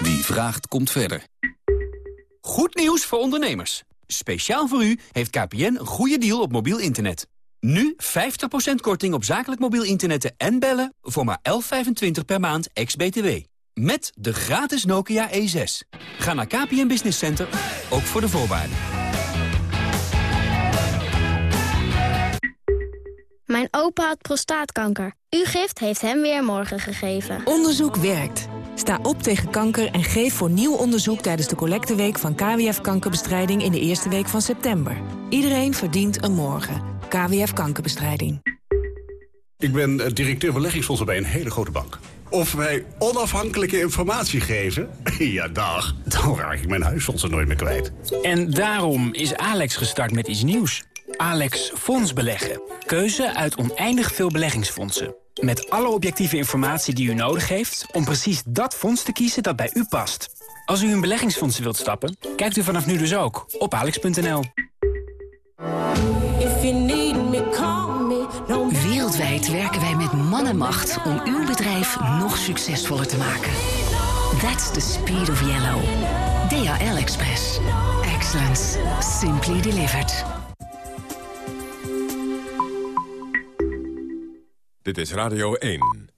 Wie vraagt, komt verder. Goed nieuws voor ondernemers. Speciaal voor u heeft KPN een goede deal op mobiel internet. Nu 50% korting op zakelijk mobiel internet en bellen voor maar 11,25 per maand ex-BTW. Met de gratis Nokia E6. Ga naar KPN Business Center, ook voor de voorwaarden. Mijn opa had prostaatkanker. Uw gift heeft hem weer morgen gegeven. Onderzoek werkt. Sta op tegen kanker en geef voor nieuw onderzoek tijdens de collecteweek van KWF Kankerbestrijding in de eerste week van september. Iedereen verdient een morgen. KWF Kankerbestrijding. Ik ben eh, directeur beleggingsfondsen bij een hele grote bank. Of wij onafhankelijke informatie geven? ja, dag. Dan raak ik mijn huisfondsen nooit meer kwijt. En daarom is Alex gestart met iets nieuws. Alex Fonds Beleggen. Keuze uit oneindig veel beleggingsfondsen. Met alle objectieve informatie die u nodig heeft... om precies dat fonds te kiezen dat bij u past. Als u in beleggingsfondsen wilt stappen, kijkt u vanaf nu dus ook op alex.nl. Wereldwijd werken wij met man en macht om uw bedrijf nog succesvoller te maken. That's the speed of yellow. DHL Express. Excellence. Simply delivered. Dit is Radio 1.